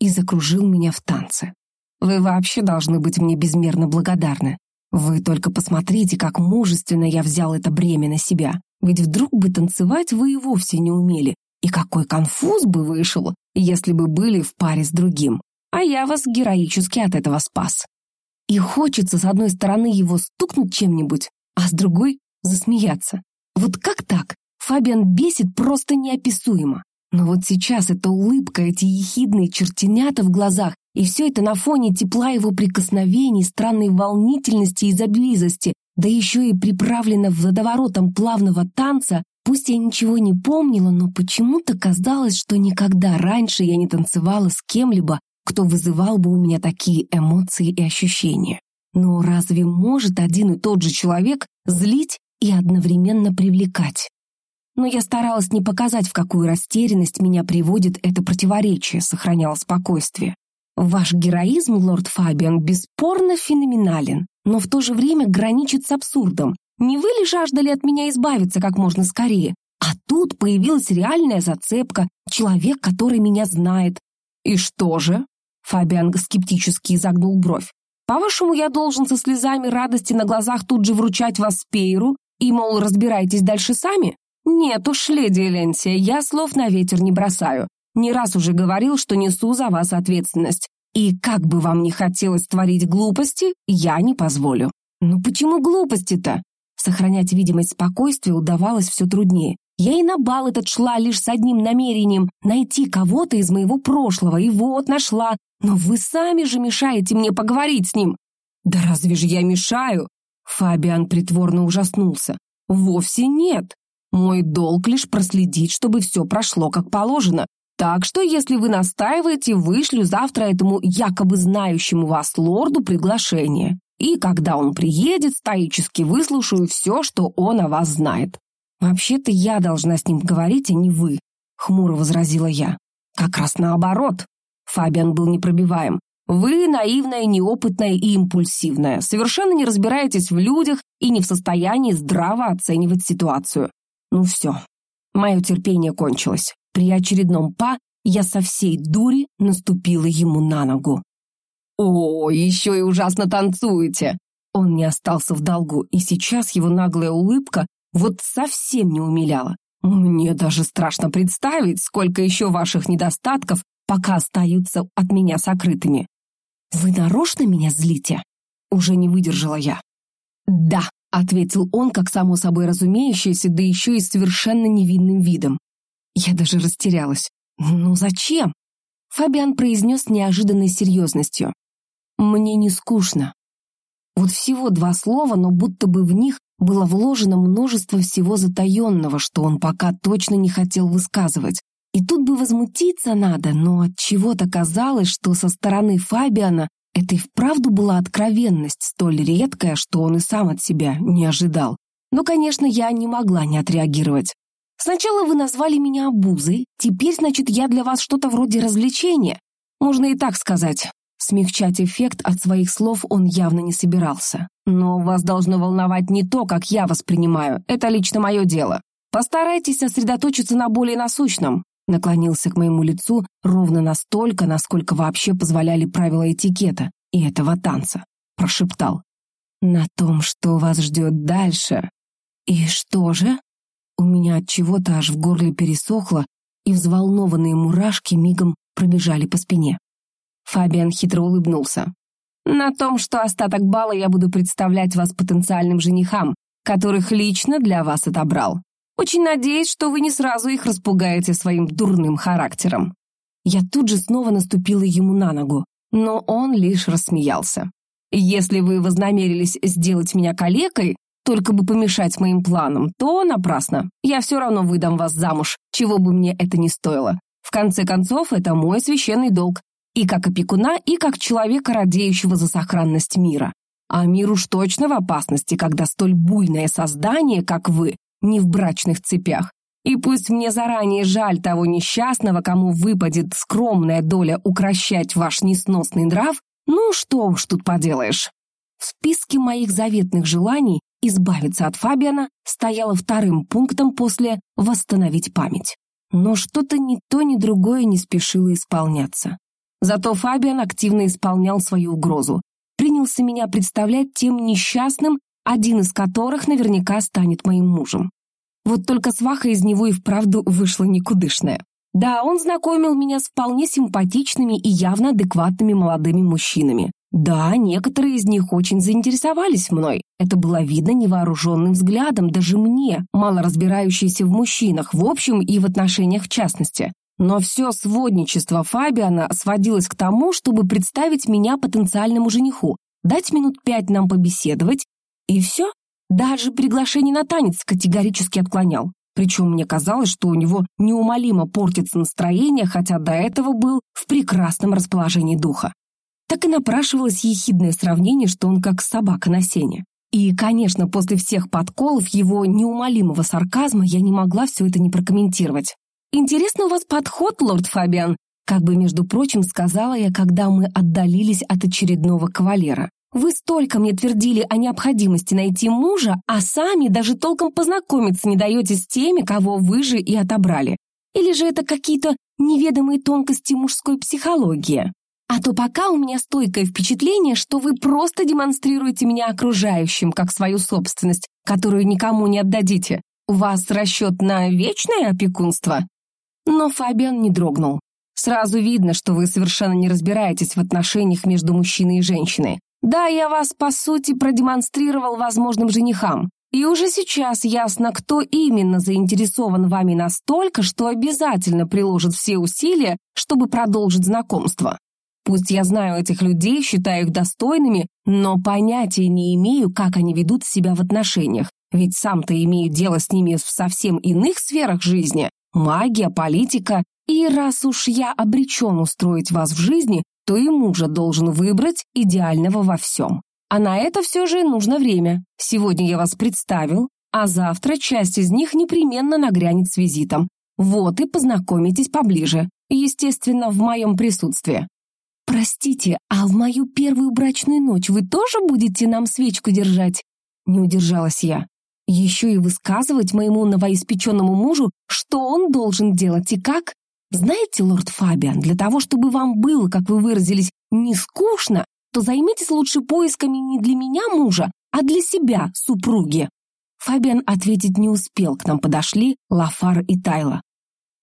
И закружил меня в танце. «Вы вообще должны быть мне безмерно благодарны. Вы только посмотрите, как мужественно я взял это бремя на себя. Ведь вдруг бы танцевать вы и вовсе не умели. И какой конфуз бы вышел, если бы были в паре с другим. А я вас героически от этого спас. И хочется, с одной стороны, его стукнуть чем-нибудь, а с другой — засмеяться. Вот как так? Фабиан бесит просто неописуемо. Но вот сейчас эта улыбка, эти ехидные чертенята в глазах, и все это на фоне тепла его прикосновений, странной волнительности и заблизости, да еще и приправлено водоворотом плавного танца, пусть я ничего не помнила, но почему-то казалось, что никогда раньше я не танцевала с кем-либо, кто вызывал бы у меня такие эмоции и ощущения. Но разве может один и тот же человек злить и одновременно привлекать? Но я старалась не показать, в какую растерянность меня приводит это противоречие, сохраняла спокойствие. Ваш героизм, лорд Фабиан, бесспорно феноменален, но в то же время граничит с абсурдом. Не вы ли жаждали от меня избавиться как можно скорее? А тут появилась реальная зацепка, человек, который меня знает. И что же? Фабиан скептически изогнул бровь. По-вашему, я должен со слезами радости на глазах тут же вручать вас Спейру и, мол, разбирайтесь дальше сами? Нет уж, леди Эленсия, я слов на ветер не бросаю. Не раз уже говорил, что несу за вас ответственность. И как бы вам ни хотелось творить глупости, я не позволю. Ну почему глупости-то? Сохранять видимость спокойствия удавалось все труднее. Я и на бал этот шла лишь с одним намерением — найти кого-то из моего прошлого, и вот нашла. Но вы сами же мешаете мне поговорить с ним. Да разве же я мешаю? Фабиан притворно ужаснулся. Вовсе нет. Мой долг лишь проследить, чтобы все прошло как положено. Так что, если вы настаиваете, вышлю завтра этому якобы знающему вас лорду приглашение. И когда он приедет, стоически выслушаю все, что он о вас знает. Вообще-то я должна с ним говорить, а не вы, хмуро возразила я. Как раз наоборот. Фабиан был непробиваем. Вы наивная, неопытная и импульсивная, совершенно не разбираетесь в людях и не в состоянии здраво оценивать ситуацию. Ну все, мое терпение кончилось. При очередном па я со всей дури наступила ему на ногу. «О, еще и ужасно танцуете!» Он не остался в долгу, и сейчас его наглая улыбка вот совсем не умиляла. Мне даже страшно представить, сколько еще ваших недостатков пока остаются от меня сокрытыми. Вы нарочно меня злите? Уже не выдержала я. Да, ответил он, как само собой разумеющееся, да еще и совершенно невинным видом. Я даже растерялась. «Ну зачем?» Фабиан произнес неожиданной серьезностью. «Мне не скучно». Вот всего два слова, но будто бы в них было вложено множество всего затаенного, что он пока точно не хотел высказывать. И тут бы возмутиться надо, но от чего-то казалось, что со стороны Фабиана это и вправду была откровенность, столь редкая, что он и сам от себя не ожидал. Но, конечно, я не могла не отреагировать. Сначала вы назвали меня обузой, теперь, значит, я для вас что-то вроде развлечения. Можно и так сказать. Смягчать эффект от своих слов он явно не собирался. Но вас должно волновать не то, как я воспринимаю. Это лично мое дело. Постарайтесь сосредоточиться на более насущном наклонился к моему лицу ровно настолько, насколько вообще позволяли правила этикета и этого танца. Прошептал. «На том, что вас ждет дальше». «И что же?» У меня от чего-то аж в горле пересохло, и взволнованные мурашки мигом пробежали по спине. Фабиан хитро улыбнулся. «На том, что остаток бала я буду представлять вас потенциальным женихам, которых лично для вас отобрал. Очень надеюсь, что вы не сразу их распугаете своим дурным характером». Я тут же снова наступила ему на ногу, но он лишь рассмеялся. Если вы вознамерились сделать меня калекой, только бы помешать моим планам, то напрасно. Я все равно выдам вас замуж, чего бы мне это ни стоило. В конце концов, это мой священный долг. И как опекуна, и как человека, радеющего за сохранность мира. А мир уж точно в опасности, когда столь буйное создание, как вы, не в брачных цепях. И пусть мне заранее жаль того несчастного, кому выпадет скромная доля укращать ваш несносный нрав, ну что уж тут поделаешь. В списке моих заветных желаний избавиться от Фабиана стояло вторым пунктом после «восстановить память». Но что-то ни то, ни другое не спешило исполняться. Зато Фабиан активно исполнял свою угрозу. Принялся меня представлять тем несчастным, один из которых наверняка станет моим мужем. Вот только сваха из него и вправду вышла никудышная. Да, он знакомил меня с вполне симпатичными и явно адекватными молодыми мужчинами. Да, некоторые из них очень заинтересовались мной. Это было видно невооруженным взглядом даже мне, мало разбирающейся в мужчинах, в общем и в отношениях в частности. Но все сводничество Фабиана сводилось к тому, чтобы представить меня потенциальному жениху, дать минут пять нам побеседовать, и все. Даже приглашение на танец категорически отклонял. Причем мне казалось, что у него неумолимо портится настроение, хотя до этого был в прекрасном расположении духа. Так и напрашивалось ехидное сравнение, что он как собака на сене. И, конечно, после всех подколов его неумолимого сарказма я не могла все это не прокомментировать. «Интересный у вас подход, лорд Фабиан», как бы, между прочим, сказала я, когда мы отдалились от очередного кавалера. Вы столько мне твердили о необходимости найти мужа, а сами даже толком познакомиться не даете с теми, кого вы же и отобрали. Или же это какие-то неведомые тонкости мужской психологии? А то пока у меня стойкое впечатление, что вы просто демонстрируете меня окружающим, как свою собственность, которую никому не отдадите. У вас расчет на вечное опекунство? Но Фабиан не дрогнул. Сразу видно, что вы совершенно не разбираетесь в отношениях между мужчиной и женщиной. Да, я вас, по сути, продемонстрировал возможным женихам. И уже сейчас ясно, кто именно заинтересован вами настолько, что обязательно приложит все усилия, чтобы продолжить знакомство. Пусть я знаю этих людей, считаю их достойными, но понятия не имею, как они ведут себя в отношениях, ведь сам-то имею дело с ними в совсем иных сферах жизни. Магия, политика. И раз уж я обречен устроить вас в жизни, то и мужа должен выбрать идеального во всем. А на это все же нужно время. Сегодня я вас представил, а завтра часть из них непременно нагрянет с визитом. Вот и познакомитесь поближе, естественно, в моем присутствии. «Простите, а в мою первую брачную ночь вы тоже будете нам свечку держать?» Не удержалась я. Еще и высказывать моему новоиспеченному мужу, что он должен делать и как? Знаете, лорд Фабиан, для того, чтобы вам было, как вы выразились, не скучно, то займитесь лучше поисками не для меня мужа, а для себя, супруги. Фабиан ответить не успел, к нам подошли Лафар и Тайла.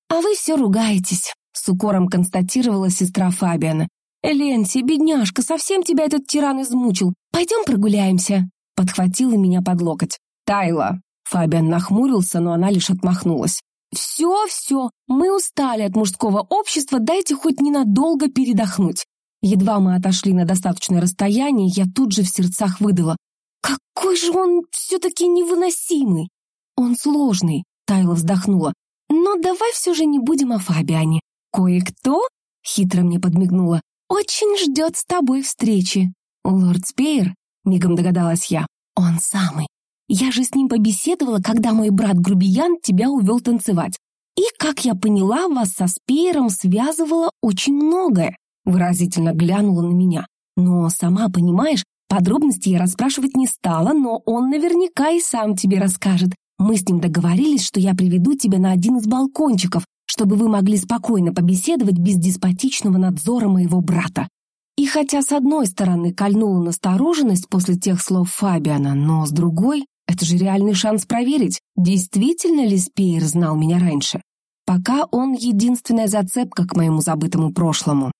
«А вы все ругаетесь», — с укором констатировала сестра Фабиана. «Эленси, бедняжка, совсем тебя этот тиран измучил. Пойдем прогуляемся», — подхватила меня под локоть. «Тайла!» Фабиан нахмурился, но она лишь отмахнулась. «Все, все, мы устали от мужского общества, дайте хоть ненадолго передохнуть». Едва мы отошли на достаточное расстояние, я тут же в сердцах выдала. «Какой же он все-таки невыносимый!» «Он сложный», — Тайла вздохнула. «Но давай все же не будем о Фабиане. Кое-кто, — хитро мне подмигнула, — очень ждет с тобой встречи». «Лорд Спейр?» — мигом догадалась я. «Он самый. Я же с ним побеседовала, когда мой брат-грубиян тебя увел танцевать. И, как я поняла, вас со Спеером связывало очень многое. Выразительно глянула на меня. Но, сама понимаешь, подробности я расспрашивать не стала, но он наверняка и сам тебе расскажет. Мы с ним договорились, что я приведу тебя на один из балкончиков, чтобы вы могли спокойно побеседовать без деспотичного надзора моего брата. И хотя с одной стороны кольнула настороженность после тех слов Фабиана, но с другой это же реальный шанс проверить, действительно ли Спейер знал меня раньше. Пока он единственная зацепка к моему забытому прошлому.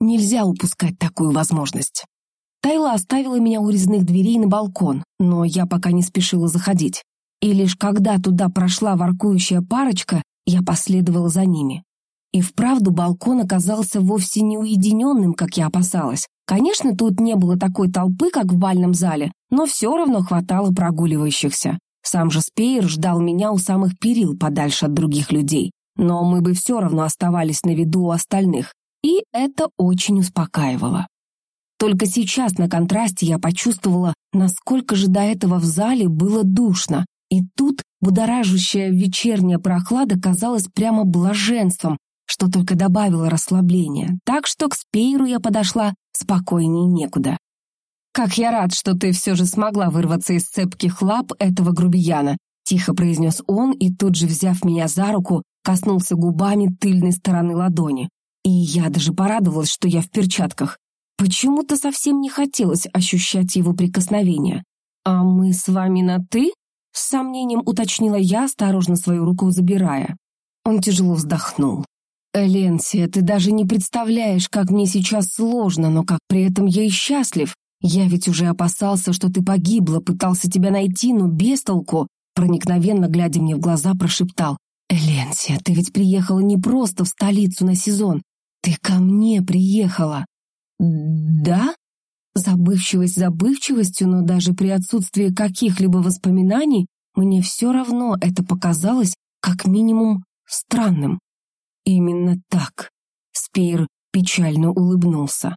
Нельзя упускать такую возможность. Тайла оставила меня у резных дверей на балкон, но я пока не спешила заходить. И лишь когда туда прошла воркующая парочка, я последовала за ними. И вправду балкон оказался вовсе не уединенным, как я опасалась. Конечно, тут не было такой толпы, как в бальном зале, но все равно хватало прогуливающихся. Сам же Спейр ждал меня у самых перил подальше от других людей. Но мы бы все равно оставались на виду у остальных. И это очень успокаивало. Только сейчас на контрасте я почувствовала, насколько же до этого в зале было душно. И тут будоражащая вечерняя прохлада казалась прямо блаженством, что только добавило расслабления. Так что к Спейру я подошла спокойнее некуда. «Как я рад, что ты все же смогла вырваться из цепких лап этого грубияна», тихо произнес он и тут же, взяв меня за руку, коснулся губами тыльной стороны ладони. И я даже порадовалась, что я в перчатках. Почему-то совсем не хотелось ощущать его прикосновение. «А мы с вами на «ты»?» С сомнением уточнила я, осторожно свою руку забирая. Он тяжело вздохнул. «Эленсия, ты даже не представляешь, как мне сейчас сложно, но как при этом я и счастлив. Я ведь уже опасался, что ты погибла, пытался тебя найти, но без толку. Проникновенно, глядя мне в глаза, прошептал. «Эленсия, ты ведь приехала не просто в столицу на сезон. Ты ко мне приехала». «Да?» Забывчивость забывчивостью, но даже при отсутствии каких-либо воспоминаний мне все равно это показалось как минимум странным. Именно так. Спейр печально улыбнулся.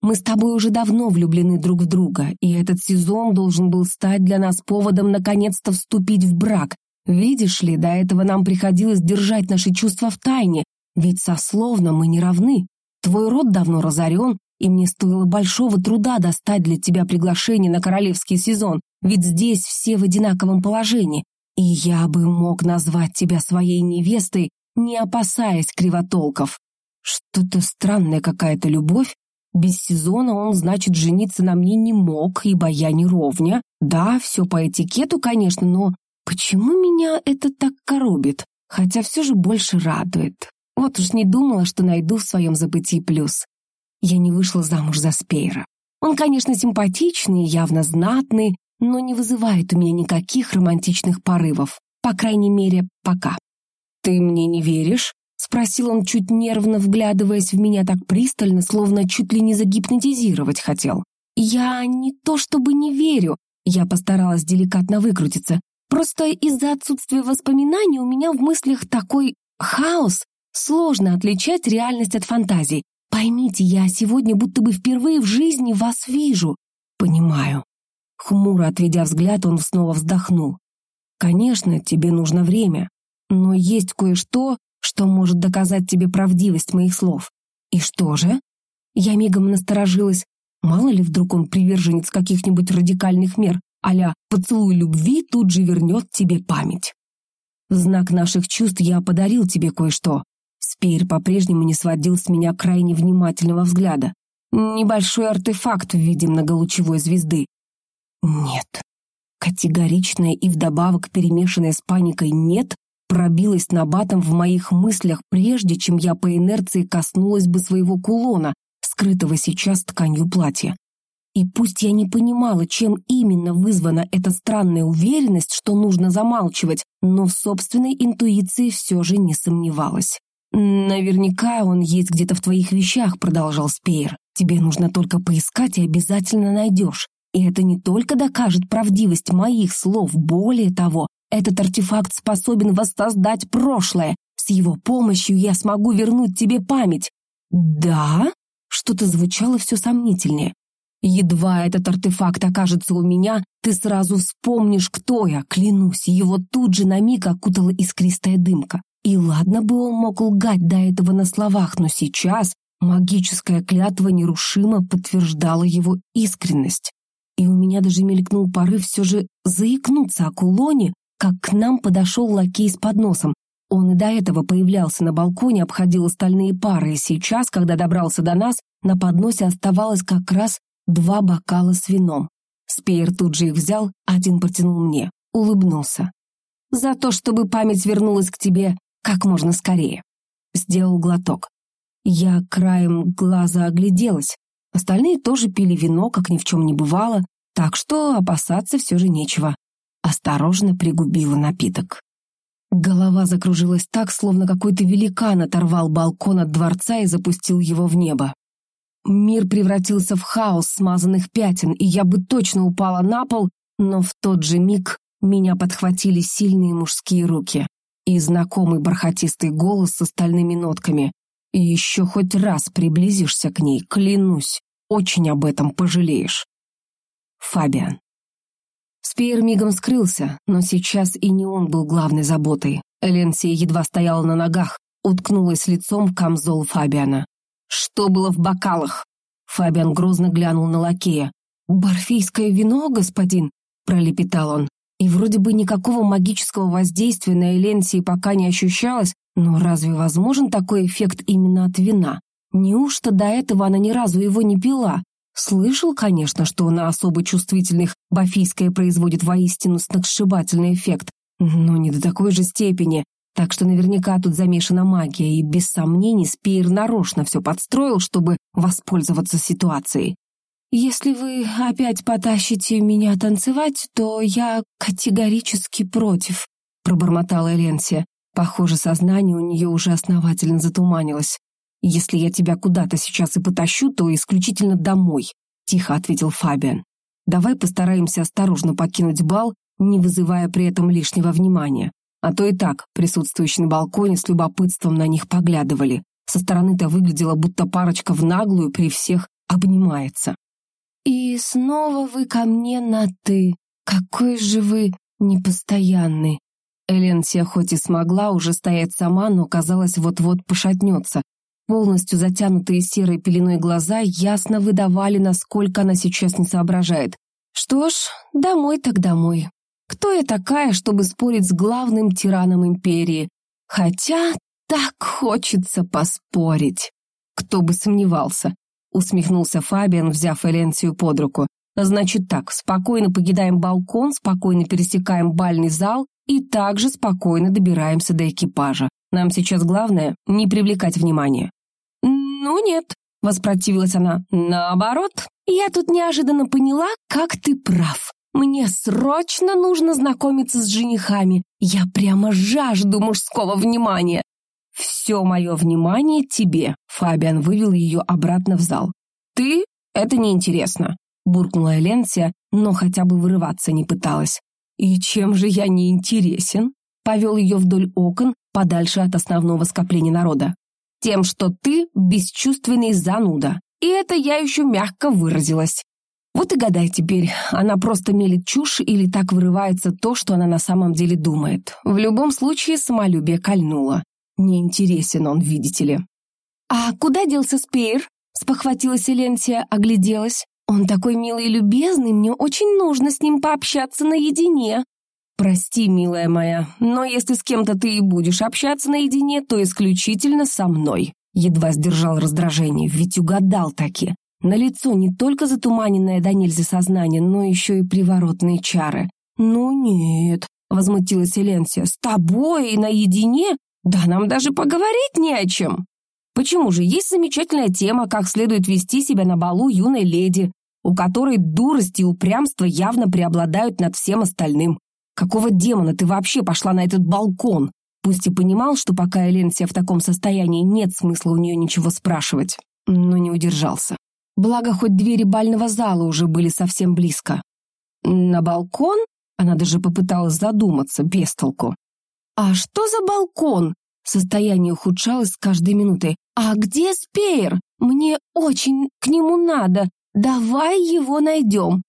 Мы с тобой уже давно влюблены друг в друга, и этот сезон должен был стать для нас поводом наконец-то вступить в брак. Видишь ли, до этого нам приходилось держать наши чувства в тайне, ведь сословно мы не равны. Твой род давно разорен, и мне стоило большого труда достать для тебя приглашение на королевский сезон, ведь здесь все в одинаковом положении, и я бы мог назвать тебя своей невестой, не опасаясь кривотолков. Что-то странная какая-то любовь, без сезона он, значит, жениться на мне не мог, ибо я не ровня. Да, все по этикету, конечно, но почему меня это так коробит? Хотя все же больше радует. Вот уж не думала, что найду в своем забытии плюс. Я не вышла замуж за Спейра. Он, конечно, симпатичный, явно знатный, но не вызывает у меня никаких романтичных порывов. По крайней мере, пока. «Ты мне не веришь?» — спросил он, чуть нервно вглядываясь в меня так пристально, словно чуть ли не загипнотизировать хотел. «Я не то чтобы не верю», — я постаралась деликатно выкрутиться. «Просто из-за отсутствия воспоминаний у меня в мыслях такой хаос. Сложно отличать реальность от фантазий. Поймите, я сегодня будто бы впервые в жизни вас вижу». «Понимаю». Хмуро отведя взгляд, он снова вздохнул. «Конечно, тебе нужно время, но есть кое-что, что может доказать тебе правдивость моих слов. И что же? Я мигом насторожилась. Мало ли вдруг он приверженец каких-нибудь радикальных мер, аля «поцелуй любви тут же вернет тебе память». В знак наших чувств я подарил тебе кое-что. Спейр по-прежнему не сводил с меня крайне внимательного взгляда. Небольшой артефакт в виде многолучевой звезды. Нет. Категоричное и вдобавок перемешанное с паникой «нет» пробилась набатом в моих мыслях, прежде чем я по инерции коснулась бы своего кулона, скрытого сейчас тканью платья. И пусть я не понимала, чем именно вызвана эта странная уверенность, что нужно замалчивать, но в собственной интуиции все же не сомневалась. «Наверняка он есть где-то в твоих вещах», — продолжал Спейр. «Тебе нужно только поискать и обязательно найдешь. И это не только докажет правдивость моих слов, более того, этот артефакт способен воссоздать прошлое. С его помощью я смогу вернуть тебе память. Да? Что-то звучало все сомнительнее. Едва этот артефакт окажется у меня, ты сразу вспомнишь, кто я, клянусь. Его тут же на миг окутала искристая дымка. И ладно бы он мог лгать до этого на словах, но сейчас магическая клятва нерушимо подтверждала его искренность. И у меня даже мелькнул порыв все же заикнуться о кулоне, как к нам подошел лакей с подносом. Он и до этого появлялся на балконе, обходил остальные пары, и сейчас, когда добрался до нас, на подносе оставалось как раз два бокала с вином. Спейер тут же их взял, один протянул мне, улыбнулся. «За то, чтобы память вернулась к тебе как можно скорее». Сделал глоток. Я краем глаза огляделась. Остальные тоже пили вино, как ни в чем не бывало, так что опасаться все же нечего осторожно пригубила напиток. Голова закружилась так, словно какой-то великан оторвал балкон от дворца и запустил его в небо. мир превратился в хаос смазанных пятен, и я бы точно упала на пол, но в тот же миг меня подхватили сильные мужские руки и знакомый бархатистый голос с остальными нотками. Еще хоть раз приблизишься к ней, клянусь, очень об этом пожалеешь. Фабиан. Спеер мигом скрылся, но сейчас и не он был главной заботой. Эленсия едва стояла на ногах, уткнулась лицом в камзол Фабиана. «Что было в бокалах?» Фабиан грозно глянул на лакея. «Барфийское вино, господин?» – пролепетал он. И вроде бы никакого магического воздействия на Эленсии пока не ощущалось, но разве возможен такой эффект именно от вина? Неужто до этого она ни разу его не пила? Слышал, конечно, что на особо чувствительных бафийское производит воистину сногсшибательный эффект, но не до такой же степени, так что наверняка тут замешана магия, и без сомнений Спейр нарочно все подстроил, чтобы воспользоваться ситуацией. «Если вы опять потащите меня танцевать, то я категорически против», — пробормотала Эленсия. Похоже, сознание у нее уже основательно затуманилось. «Если я тебя куда-то сейчас и потащу, то исключительно домой», — тихо ответил Фабиан. «Давай постараемся осторожно покинуть бал, не вызывая при этом лишнего внимания. А то и так присутствующие на балконе с любопытством на них поглядывали. Со стороны-то выглядело, будто парочка в наглую при всех обнимается. «И снова вы ко мне на «ты». Какой же вы непостоянный!» Эленсия хоть и смогла уже стоять сама, но, казалось, вот-вот пошатнется. Полностью затянутые серой пеленой глаза ясно выдавали, насколько она сейчас не соображает. «Что ж, домой так домой. Кто я такая, чтобы спорить с главным тираном империи? Хотя так хочется поспорить. Кто бы сомневался усмехнулся Фабиан, взяв Эленсию под руку. «Значит так, спокойно покидаем балкон, спокойно пересекаем бальный зал и также спокойно добираемся до экипажа. Нам сейчас главное — не привлекать внимания». «Ну нет», — воспротивилась она. «Наоборот, я тут неожиданно поняла, как ты прав. Мне срочно нужно знакомиться с женихами. Я прямо жажду мужского внимания. «Все мое внимание тебе», — Фабиан вывел ее обратно в зал. «Ты? Это неинтересно», — буркнула Эленсия, но хотя бы вырываться не пыталась. «И чем же я не интересен?» — повел ее вдоль окон, подальше от основного скопления народа. «Тем, что ты бесчувственный зануда. И это я еще мягко выразилась. Вот и гадай теперь, она просто мелит чушь или так вырывается то, что она на самом деле думает. В любом случае, самолюбие кольнуло. Не интересен он, видите ли. «А куда делся Спейр?» — спохватилась Эленсия, огляделась. «Он такой милый и любезный, мне очень нужно с ним пообщаться наедине». «Прости, милая моя, но если с кем-то ты и будешь общаться наедине, то исключительно со мной». Едва сдержал раздражение, ведь угадал таки. На лицо не только затуманенное до нельзя сознание, но еще и приворотные чары. «Ну нет», — возмутилась Эленсия, — «с тобой и наедине? Да нам даже поговорить не о чем. Почему же есть замечательная тема, как следует вести себя на балу юной леди, у которой дурость и упрямство явно преобладают над всем остальным. Какого демона ты вообще пошла на этот балкон? Пусть и понимал, что пока Эленсия в таком состоянии, нет смысла у нее ничего спрашивать, но не удержался. Благо, хоть двери бального зала уже были совсем близко. На балкон? Она даже попыталась задуматься, без толку. «А что за балкон?» Состояние ухудшалось с каждой минутой. «А где Спеер? Мне очень к нему надо. Давай его найдем».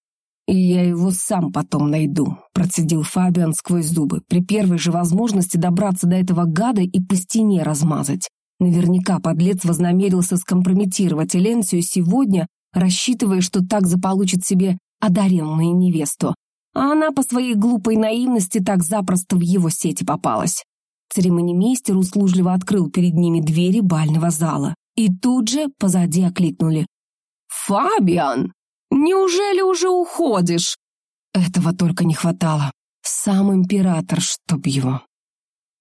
«Я его сам потом найду», — процедил Фабиан сквозь зубы, при первой же возможности добраться до этого гада и по стене размазать. Наверняка подлец вознамерился скомпрометировать Эленсию сегодня, рассчитывая, что так заполучит себе одаренную невесту а она по своей глупой наивности так запросто в его сети попалась. Церемонимейстер услужливо открыл перед ними двери бального зала. И тут же позади окликнули. «Фабиан, неужели уже уходишь?» Этого только не хватало. Сам император, чтоб его.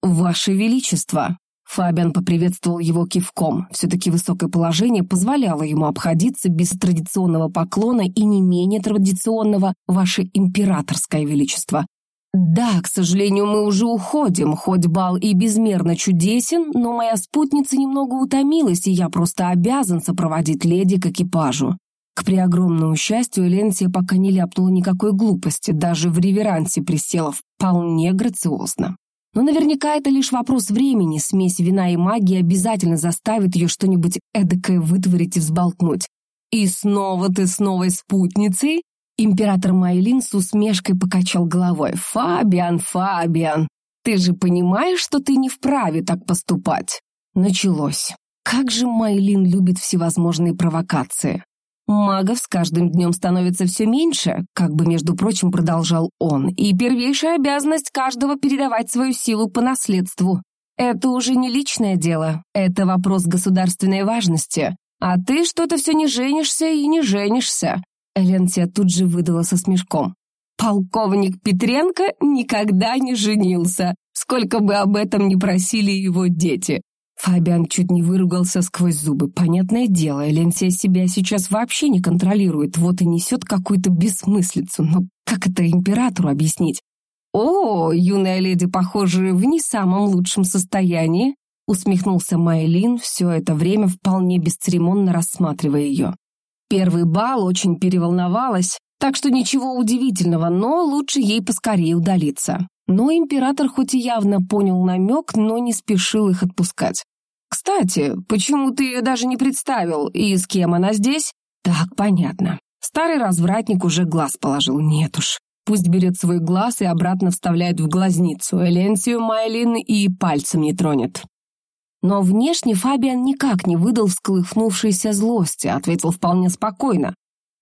«Ваше Величество!» Фабиан поприветствовал его кивком. Все-таки высокое положение позволяло ему обходиться без традиционного поклона и не менее традиционного «Ваше императорское величество». Да, к сожалению, мы уже уходим, хоть бал и безмерно чудесен, но моя спутница немного утомилась, и я просто обязан сопроводить леди к экипажу. К преогромному счастью, Эленсия пока не ляпнула никакой глупости, даже в реверансе присела вполне грациозно. Но наверняка это лишь вопрос времени, смесь вина и магии обязательно заставит ее что-нибудь эдакое вытворить и взболтнуть. «И снова ты с новой спутницей?» Император Майлин с усмешкой покачал головой. «Фабиан, Фабиан, ты же понимаешь, что ты не вправе так поступать?» Началось. Как же Майлин любит всевозможные провокации. Магов с каждым днем становится все меньше, как бы, между прочим, продолжал он, и первейшая обязанность каждого передавать свою силу по наследству. Это уже не личное дело, это вопрос государственной важности. А ты что-то все не женишься и не женишься. Эленсия тут же выдала со смешком. Полковник Петренко никогда не женился, сколько бы об этом ни просили его дети. Фабиан чуть не выругался сквозь зубы. Понятное дело, Эленсия себя сейчас вообще не контролирует, вот и несет какую-то бессмыслицу. Но как это императору объяснить? «О, юная леди, похоже, в не самом лучшем состоянии», усмехнулся Майлин, все это время вполне бесцеремонно рассматривая ее. Первый бал очень переволновалась, так что ничего удивительного, но лучше ей поскорее удалиться. Но император хоть и явно понял намек, но не спешил их отпускать. «Кстати, почему ты ее даже не представил, и с кем она здесь?» «Так, понятно. Старый развратник уже глаз положил, нет уж. Пусть берет свой глаз и обратно вставляет в глазницу. Эленсию Майлин и пальцем не тронет. Но внешне Фабиан никак не выдал всколыхнувшейся злости, ответил вполне спокойно.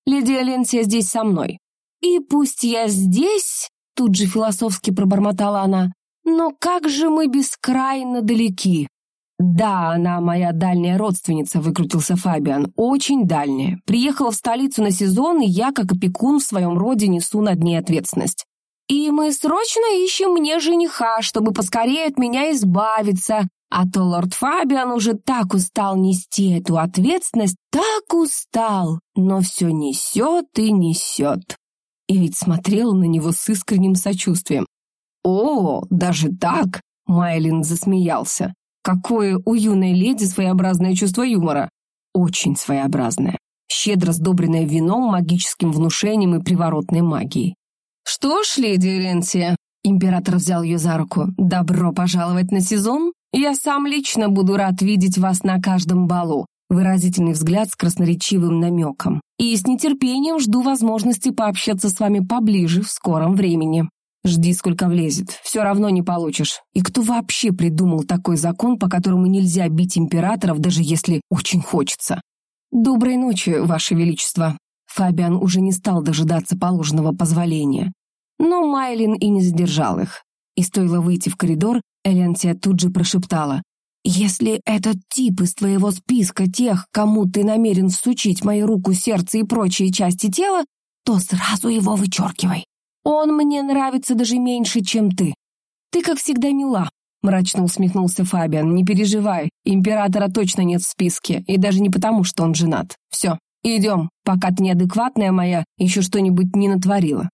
«Леди Аленсия здесь со мной». «И пусть я здесь», — тут же философски пробормотала она, «но как же мы бескрайно далеки». «Да, она моя дальняя родственница», — выкрутился Фабиан. «Очень дальняя. Приехала в столицу на сезон, и я, как опекун в своем роде, несу над ней ответственность. И мы срочно ищем мне жениха, чтобы поскорее от меня избавиться, а то лорд Фабиан уже так устал нести эту ответственность, так устал, но все несет и несет. И ведь смотрела на него с искренним сочувствием. «О, даже так?» — Майлин засмеялся. «Какое у юной леди своеобразное чувство юмора!» «Очень своеобразное, щедро сдобренное вином, магическим внушением и приворотной магией». «Что ж, леди Эренсия», — император взял ее за руку, «добро пожаловать на сезон. Я сам лично буду рад видеть вас на каждом балу. Выразительный взгляд с красноречивым намеком. И с нетерпением жду возможности пообщаться с вами поближе в скором времени. Жди, сколько влезет. Все равно не получишь. И кто вообще придумал такой закон, по которому нельзя бить императоров, даже если очень хочется? Доброй ночи, Ваше Величество. Фабиан уже не стал дожидаться положенного позволения. Но Майлин и не задержал их. И стоило выйти в коридор, Эленсия тут же прошептала. «Если этот тип из твоего списка тех, кому ты намерен сучить мою руку, сердце и прочие части тела, то сразу его вычеркивай. Он мне нравится даже меньше, чем ты. Ты, как всегда, мила». Мрачно усмехнулся Фабиан. «Не переживай, императора точно нет в списке, и даже не потому, что он женат. Все, идем, пока ты неадекватная моя еще что-нибудь не натворила».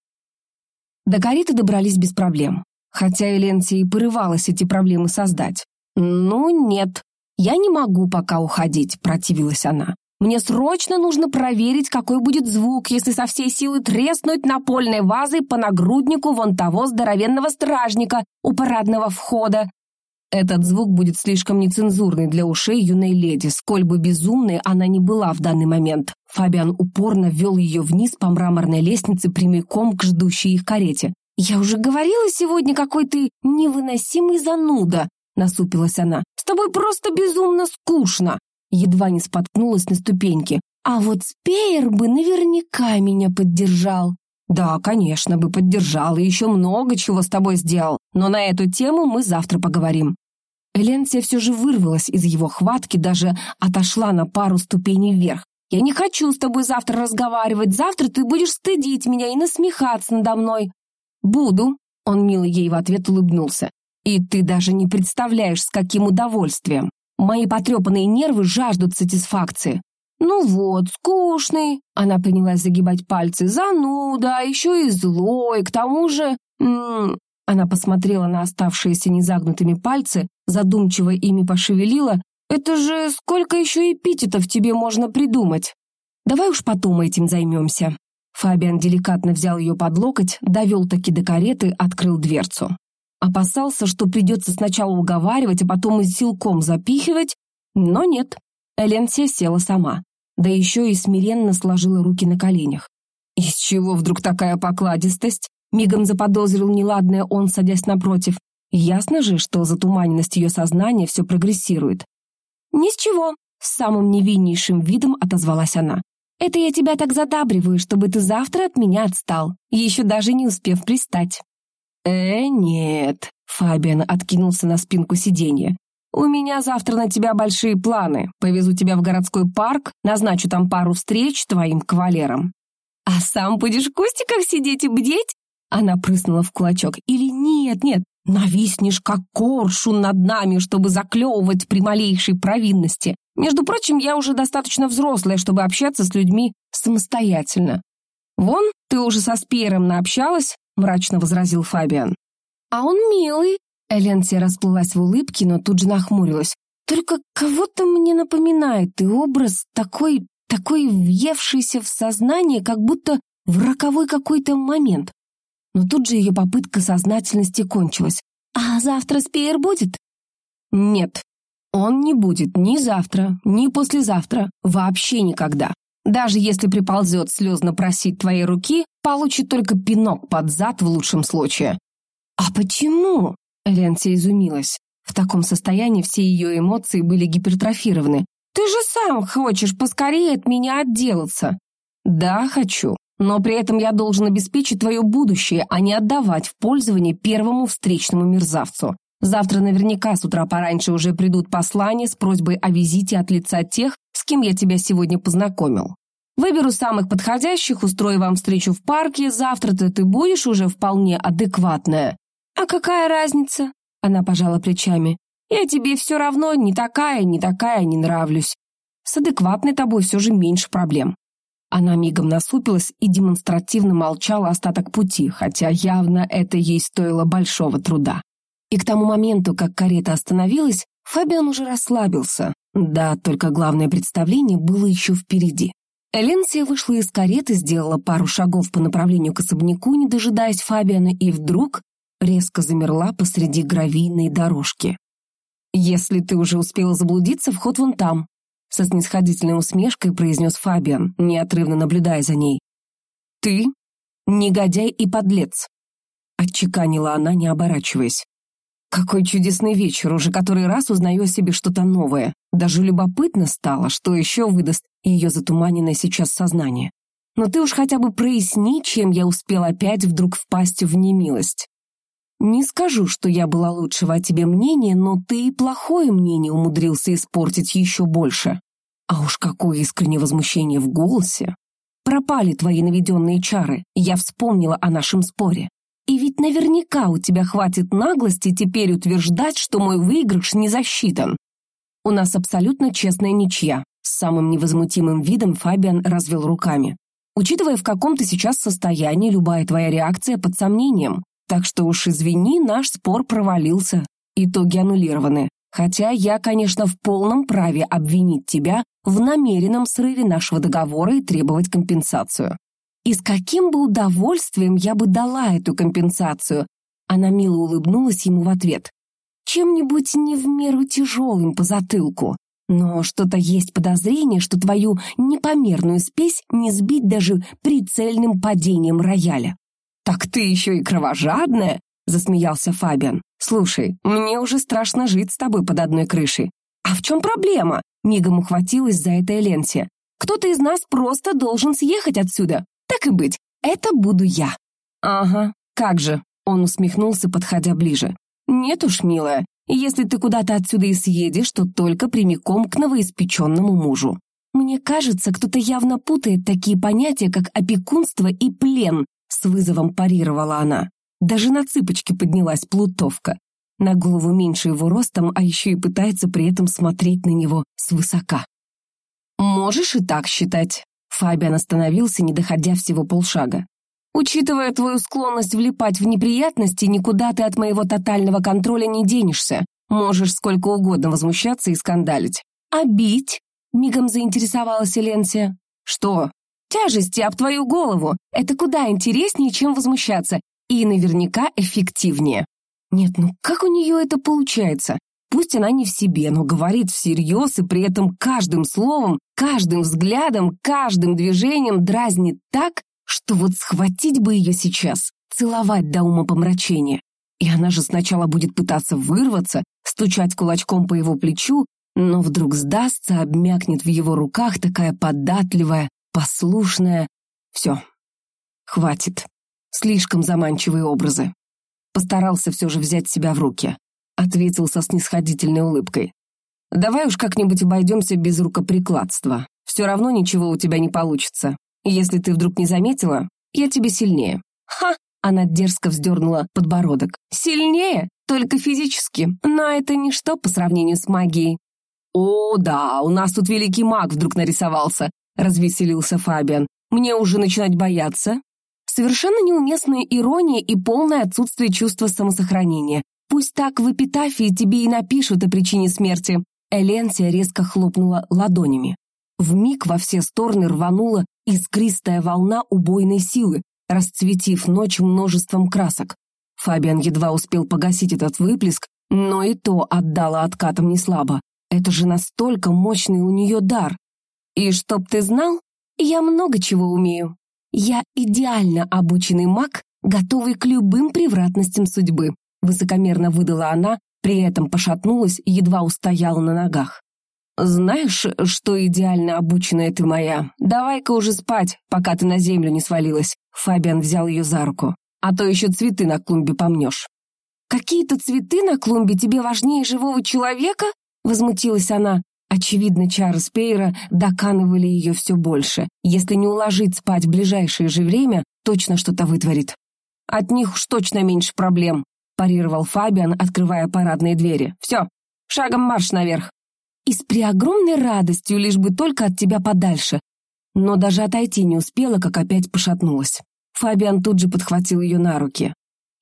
До кареты добрались без проблем хотя Эленсия и порывалась эти проблемы создать. «Ну, нет, я не могу пока уходить», — противилась она. «Мне срочно нужно проверить, какой будет звук, если со всей силы треснуть напольной вазой по нагруднику вон того здоровенного стражника у парадного входа. Этот звук будет слишком нецензурный для ушей юной леди, сколь бы безумной она ни была в данный момент. Фабиан упорно вел ее вниз по мраморной лестнице прямиком к ждущей их карете. «Я уже говорила сегодня, какой ты невыносимый зануда», — насупилась она. «С тобой просто безумно скучно». Едва не споткнулась на ступеньке. «А вот Спеер бы наверняка меня поддержал». «Да, конечно, бы поддержал и еще много чего с тобой сделал, но на эту тему мы завтра поговорим». Эленсия все же вырвалась из его хватки, даже отошла на пару ступеней вверх. «Я не хочу с тобой завтра разговаривать. Завтра ты будешь стыдить меня и насмехаться надо мной. «Буду», — он мило ей в ответ улыбнулся. «И ты даже не представляешь, с каким удовольствием. Мои потрепанные нервы жаждут сатисфакции». «Ну вот, скучный», — она принялась загибать пальцы, «зануда, еще и злой, к тому же...» М Она посмотрела на оставшиеся незагнутыми пальцы, задумчиво ими пошевелила. «Это же сколько еще эпитетов тебе можно придумать? Давай уж потом этим займемся». Фабиан деликатно взял ее под локоть, довел таки до кареты, открыл дверцу. Опасался, что придется сначала уговаривать, а потом и силком запихивать, но нет. Эленсия села сама, да еще и смиренно сложила руки на коленях. Из чего вдруг такая покладистость? Мигом заподозрил неладное он, садясь напротив. Ясно же, что затуманенность ее сознания все прогрессирует. «Ни с чего», — с самым невиннейшим видом отозвалась она. «Это я тебя так задабриваю, чтобы ты завтра от меня отстал, еще даже не успев пристать». «Э, нет», — Фабиан откинулся на спинку сиденья. «У меня завтра на тебя большие планы. Повезу тебя в городской парк, назначу там пару встреч твоим кавалерам». «А сам будешь в кустиках сидеть и бдеть?» Она прыснула в кулачок. «Или нет, нет, нависнешь как коршун над нами, чтобы заклевывать при малейшей провинности. Между прочим, я уже достаточно взрослая, чтобы общаться с людьми самостоятельно. Вон, ты уже со Спиром наобщалась, мрачно возразил Фабиан. А он милый. Эленсия расплылась в улыбке, но тут же нахмурилась. Только кого-то мне напоминает, и образ такой, такой въевшийся в сознание, как будто в роковой какой-то момент. Но тут же ее попытка сознательности кончилась. «А завтра Спеер будет?» «Нет, он не будет ни завтра, ни послезавтра, вообще никогда. Даже если приползет слезно просить твоей руки, получит только пинок под зад в лучшем случае». «А почему?» Ленси изумилась. В таком состоянии все ее эмоции были гипертрофированы. «Ты же сам хочешь поскорее от меня отделаться». «Да, хочу. Но при этом я должен обеспечить твое будущее, а не отдавать в пользование первому встречному мерзавцу. Завтра наверняка с утра пораньше уже придут послания с просьбой о визите от лица тех, с кем я тебя сегодня познакомил. Выберу самых подходящих, устрою вам встречу в парке, завтра-то ты будешь уже вполне адекватная. А какая разница? Она пожала плечами. Я тебе все равно не такая, не такая не нравлюсь. С адекватной тобой все же меньше проблем. Она мигом насупилась и демонстративно молчала остаток пути, хотя явно это ей стоило большого труда. И к тому моменту, как карета остановилась, Фабиан уже расслабился. Да, только главное представление было еще впереди. Эленсия вышла из кареты, сделала пару шагов по направлению к особняку, не дожидаясь Фабиана, и вдруг резко замерла посреди гравийной дорожки. «Если ты уже успела заблудиться, вход вон там», со снисходительной усмешкой произнес Фабиан, неотрывно наблюдая за ней. «Ты — негодяй и подлец», — отчеканила она, не оборачиваясь. «Какой чудесный вечер, уже который раз узнаю о себе что-то новое. Даже любопытно стало, что еще выдаст ее затуманенное сейчас сознание. Но ты уж хотя бы проясни, чем я успел опять вдруг впасть в немилость. Не скажу, что я была лучшего о тебе мнения, но ты и плохое мнение умудрился испортить еще больше. А уж какое искреннее возмущение в голосе. Пропали твои наведенные чары, я вспомнила о нашем споре. И ведь наверняка у тебя хватит наглости теперь утверждать, что мой выигрыш не засчитан. У нас абсолютно честная ничья. С самым невозмутимым видом Фабиан развел руками. Учитывая, в каком ты сейчас состоянии, любая твоя реакция под сомнением. Так что уж извини, наш спор провалился. Итоги аннулированы. Хотя я, конечно, в полном праве обвинить тебя в намеренном срыве нашего договора и требовать компенсацию. И с каким бы удовольствием я бы дала эту компенсацию? Она мило улыбнулась ему в ответ. Чем-нибудь не в меру тяжелым по затылку. Но что-то есть подозрение, что твою непомерную спесь не сбить даже прицельным падением рояля. «Так ты еще и кровожадная!» — засмеялся Фабиан. «Слушай, мне уже страшно жить с тобой под одной крышей. А в чем проблема?» — мигом ухватилась за это Эленсия. «Кто-то из нас просто должен съехать отсюда. Так и быть, это буду я». «Ага, как же!» — он усмехнулся, подходя ближе. «Нет уж, милая, если ты куда-то отсюда и съедешь, то только прямиком к новоиспеченному мужу. Мне кажется, кто-то явно путает такие понятия, как опекунство и плен, с вызовом парировала она. Даже на цыпочки поднялась плутовка. На голову меньше его ростом, а еще и пытается при этом смотреть на него свысока. «Можешь и так считать». Фабиан остановился, не доходя всего полшага. Учитывая твою склонность влипать в неприятности, никуда ты от моего тотального контроля не денешься. Можешь сколько угодно возмущаться и скандалить. А бить? Мигом заинтересовалась Эленсия. Что? Тяжести об твою голову. Это куда интереснее, чем возмущаться. И наверняка эффективнее. Нет, ну как у нее это получается? Пусть она не в себе, но говорит всерьез и при этом каждым словом, каждым взглядом, каждым движением дразнит так, что вот схватить бы ее сейчас, целовать до ума помрачения. И она же сначала будет пытаться вырваться, стучать кулачком по его плечу, но вдруг сдастся, обмякнет в его руках, такая податливая, послушная. Все, хватит. Слишком заманчивые образы. Постарался все же взять себя в руки. Ответил со снисходительной улыбкой. «Давай уж как-нибудь обойдемся без рукоприкладства. Все равно ничего у тебя не получится. Если ты вдруг не заметила, я тебе сильнее». «Ха!» Она дерзко вздернула подбородок. «Сильнее? Только физически. Но это ничто по сравнению с магией». «О, да, у нас тут великий маг вдруг нарисовался», — развеселился Фабиан. «Мне уже начинать бояться?» Совершенно неуместная ирония и полное отсутствие чувства самосохранения. Пусть так в эпитафии тебе и напишут о причине смерти. Эленсия резко хлопнула ладонями. В миг во все стороны рванула искристая волна убойной силы, расцветив ночь множеством красок. Фабиан едва успел погасить этот выплеск, но и то отдала откатом неслабо. Это же настолько мощный у нее дар. И чтоб ты знал, я много чего умею. Я идеально обученный маг, готовый к любым превратностям судьбы. Высокомерно выдала она, при этом пошатнулась едва устояла на ногах. «Знаешь, что идеально обученная ты моя? Давай-ка уже спать, пока ты на землю не свалилась». Фабиан взял ее за руку. «А то еще цветы на клумбе помнешь». «Какие-то цветы на клумбе тебе важнее живого человека?» Возмутилась она. Очевидно, чары Спейра доканывали ее все больше. Если не уложить спать в ближайшее же время, точно что-то вытворит. От них уж точно меньше проблем парировал Фабиан, открывая парадные двери. «Все, шагом марш наверх!» И с преогромной радостью, лишь бы только от тебя подальше. Но даже отойти не успела, как опять пошатнулась. Фабиан тут же подхватил ее на руки.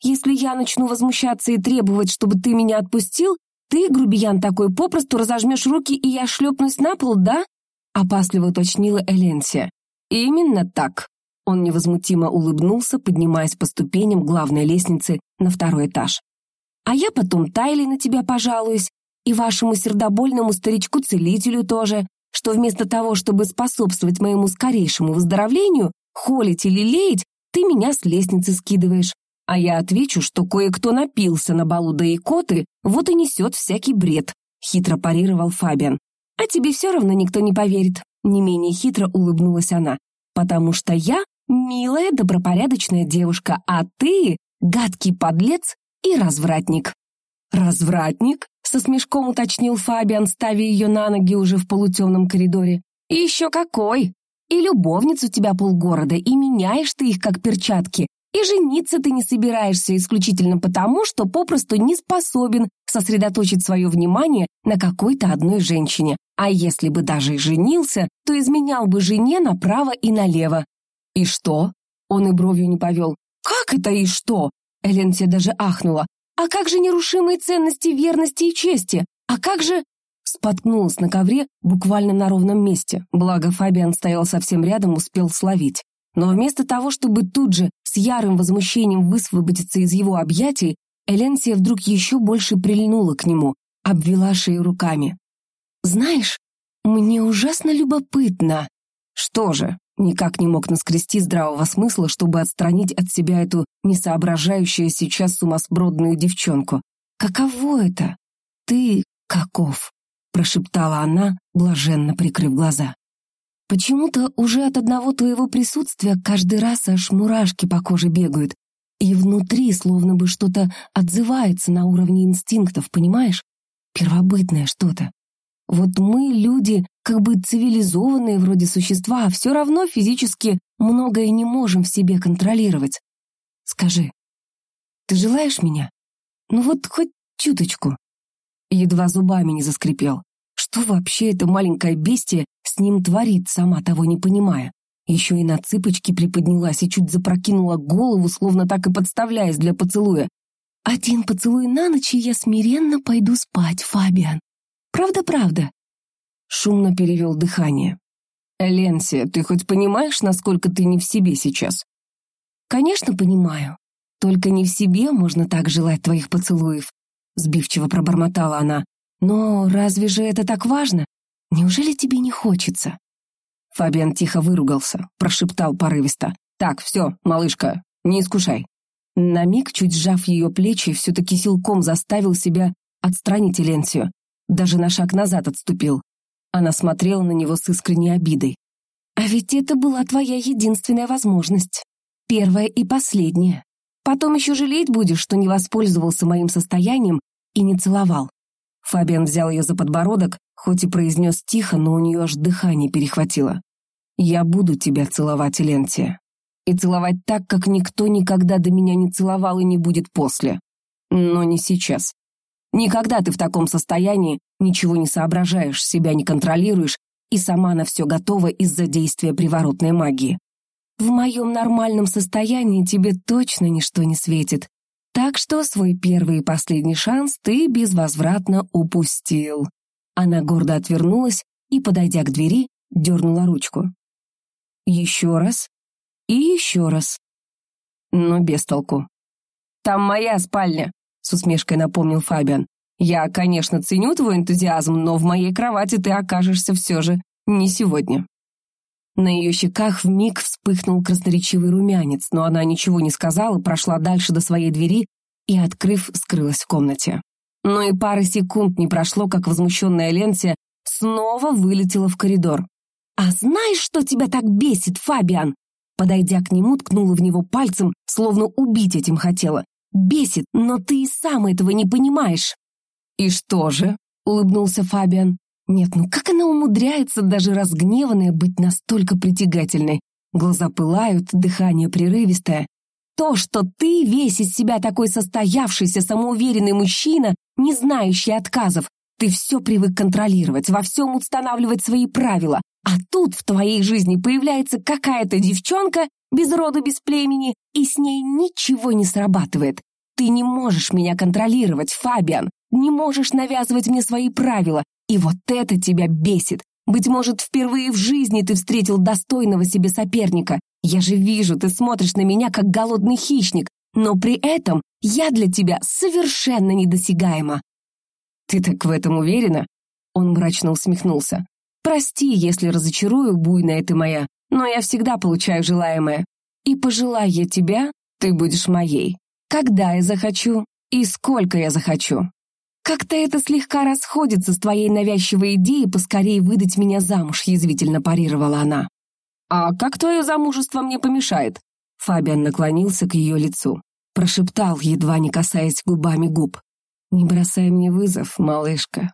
«Если я начну возмущаться и требовать, чтобы ты меня отпустил, ты, грубиян такой, попросту разожмешь руки, и я шлепнусь на пол, да?» Опасливо уточнила Эленсия. «Именно так», он невозмутимо улыбнулся, поднимаясь по ступеням главной лестницы на второй этаж. «А я потом Тайли на тебя пожалуюсь, и вашему сердобольному старичку-целителю тоже, что вместо того, чтобы способствовать моему скорейшему выздоровлению, холить или леять, ты меня с лестницы скидываешь. А я отвечу, что кое-кто напился на балу да икоты, вот и несет всякий бред», — хитро парировал Фабиан. «А тебе все равно никто не поверит», — не менее хитро улыбнулась она. «Потому что я милая, добропорядочная девушка, а ты — гадкий подлец и развратник». «Развратник?» — со смешком уточнил Фабиан, ставя ее на ноги уже в полутемном коридоре. «И еще какой! И любовниц у тебя полгорода, и меняешь ты их как перчатки, и жениться ты не собираешься исключительно потому, что попросту не способен сосредоточить свое внимание на какой-то одной женщине. А если бы даже и женился, то изменял бы жене направо и налево, «И что?» Он и бровью не повел. «Как это и что?» Эленсия даже ахнула. «А как же нерушимые ценности верности и чести? А как же...» Споткнулась на ковре буквально на ровном месте. Благо Фабиан стоял совсем рядом, успел словить. Но вместо того, чтобы тут же с ярым возмущением высвободиться из его объятий, Эленсия вдруг еще больше прильнула к нему, обвела шею руками. «Знаешь, мне ужасно любопытно». «Что же?» Никак не мог наскрести здравого смысла, чтобы отстранить от себя эту несоображающую сейчас сумасбродную девчонку. «Каково это? Ты каков?» — прошептала она, блаженно прикрыв глаза. «Почему-то уже от одного твоего присутствия каждый раз аж мурашки по коже бегают, и внутри словно бы что-то отзывается на уровне инстинктов, понимаешь? Первобытное что-то. Вот мы, люди, как бы цивилизованные вроде существа, а все равно физически многое не можем в себе контролировать. Скажи, ты желаешь меня? Ну вот хоть чуточку. Едва зубами не заскрипел. Что вообще это маленькое бестие с ним творит, сама того не понимая? Еще и на цыпочки приподнялась и чуть запрокинула голову, словно так и подставляясь для поцелуя. «Один поцелуй на ночь, и я смиренно пойду спать, Фабиан. Правда-правда?» Шумно перевел дыхание. «Ленсия, ты хоть понимаешь, насколько ты не в себе сейчас?» «Конечно, понимаю. Только не в себе можно так желать твоих поцелуев», сбивчиво пробормотала она. «Но разве же это так важно? Неужели тебе не хочется?» Фабиан тихо выругался, прошептал порывисто. «Так, все, малышка, не искушай». На миг, чуть сжав ее плечи, все-таки силком заставил себя отстранить Эленсию. Даже на шаг назад отступил. Она смотрела на него с искренней обидой. «А ведь это была твоя единственная возможность. Первая и последняя. Потом еще жалеть будешь, что не воспользовался моим состоянием и не целовал». Фабиан взял ее за подбородок, хоть и произнес тихо, но у нее аж дыхание перехватило. «Я буду тебя целовать, Ленте. И целовать так, как никто никогда до меня не целовал и не будет после. Но не сейчас. Никогда ты в таком состоянии ничего не соображаешь, себя не контролируешь и сама на все готова из-за действия приворотной магии. В моем нормальном состоянии тебе точно ничто не светит, так что свой первый и последний шанс ты безвозвратно упустил. Она гордо отвернулась и, подойдя к двери, дернула ручку. Еще раз и еще раз. Но без толку. «Там моя спальня», — с усмешкой напомнил Фабиан. «Я, конечно, ценю твой энтузиазм, но в моей кровати ты окажешься все же не сегодня». На ее щеках вмиг вспыхнул красноречивый румянец, но она ничего не сказала, прошла дальше до своей двери и, открыв, скрылась в комнате. Но и пары секунд не прошло, как возмущенная Ленсия снова вылетела в коридор. «А знаешь, что тебя так бесит, Фабиан?» Подойдя к нему, ткнула в него пальцем, словно убить этим хотела. «Бесит, но ты и сам этого не понимаешь». «И что же?» — улыбнулся Фабиан. «Нет, ну как она умудряется, даже разгневанная, быть настолько притягательной? Глаза пылают, дыхание прерывистое. То, что ты весь из себя такой состоявшийся, самоуверенный мужчина, не знающий отказов, ты все привык контролировать, во всем устанавливать свои правила, а тут в твоей жизни появляется какая-то девчонка без рода, без племени, и с ней ничего не срабатывает. Ты не можешь меня контролировать, Фабиан, не можешь навязывать мне свои правила, и вот это тебя бесит. Быть может, впервые в жизни ты встретил достойного себе соперника. Я же вижу, ты смотришь на меня, как голодный хищник, но при этом я для тебя совершенно недосягаема». «Ты так в этом уверена?» Он мрачно усмехнулся. «Прости, если разочарую, буйная ты моя, но я всегда получаю желаемое. И пожелай я тебя, ты будешь моей. Когда я захочу и сколько я захочу. Как-то это слегка расходится с твоей навязчивой идеей поскорее выдать меня замуж», язвительно парировала она. «А как твое замужество мне помешает?» Фабиан наклонился к ее лицу. Прошептал, едва не касаясь губами губ. «Не бросай мне вызов, малышка.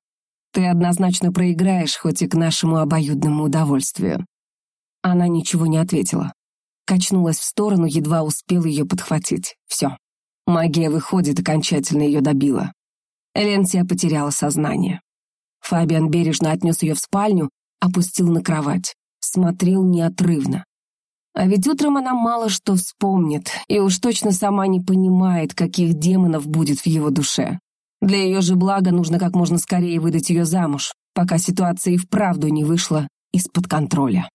Ты однозначно проиграешь, хоть и к нашему обоюдному удовольствию». Она ничего не ответила. Качнулась в сторону, едва успел ее подхватить. Все. Магия выходит, окончательно ее добила. Эленсия потеряла сознание. Фабиан бережно отнес ее в спальню, опустил на кровать смотрел неотрывно. А ведь утром она мало что вспомнит, и уж точно сама не понимает, каких демонов будет в его душе. Для ее же блага нужно как можно скорее выдать ее замуж, пока ситуация и вправду не вышла из-под контроля.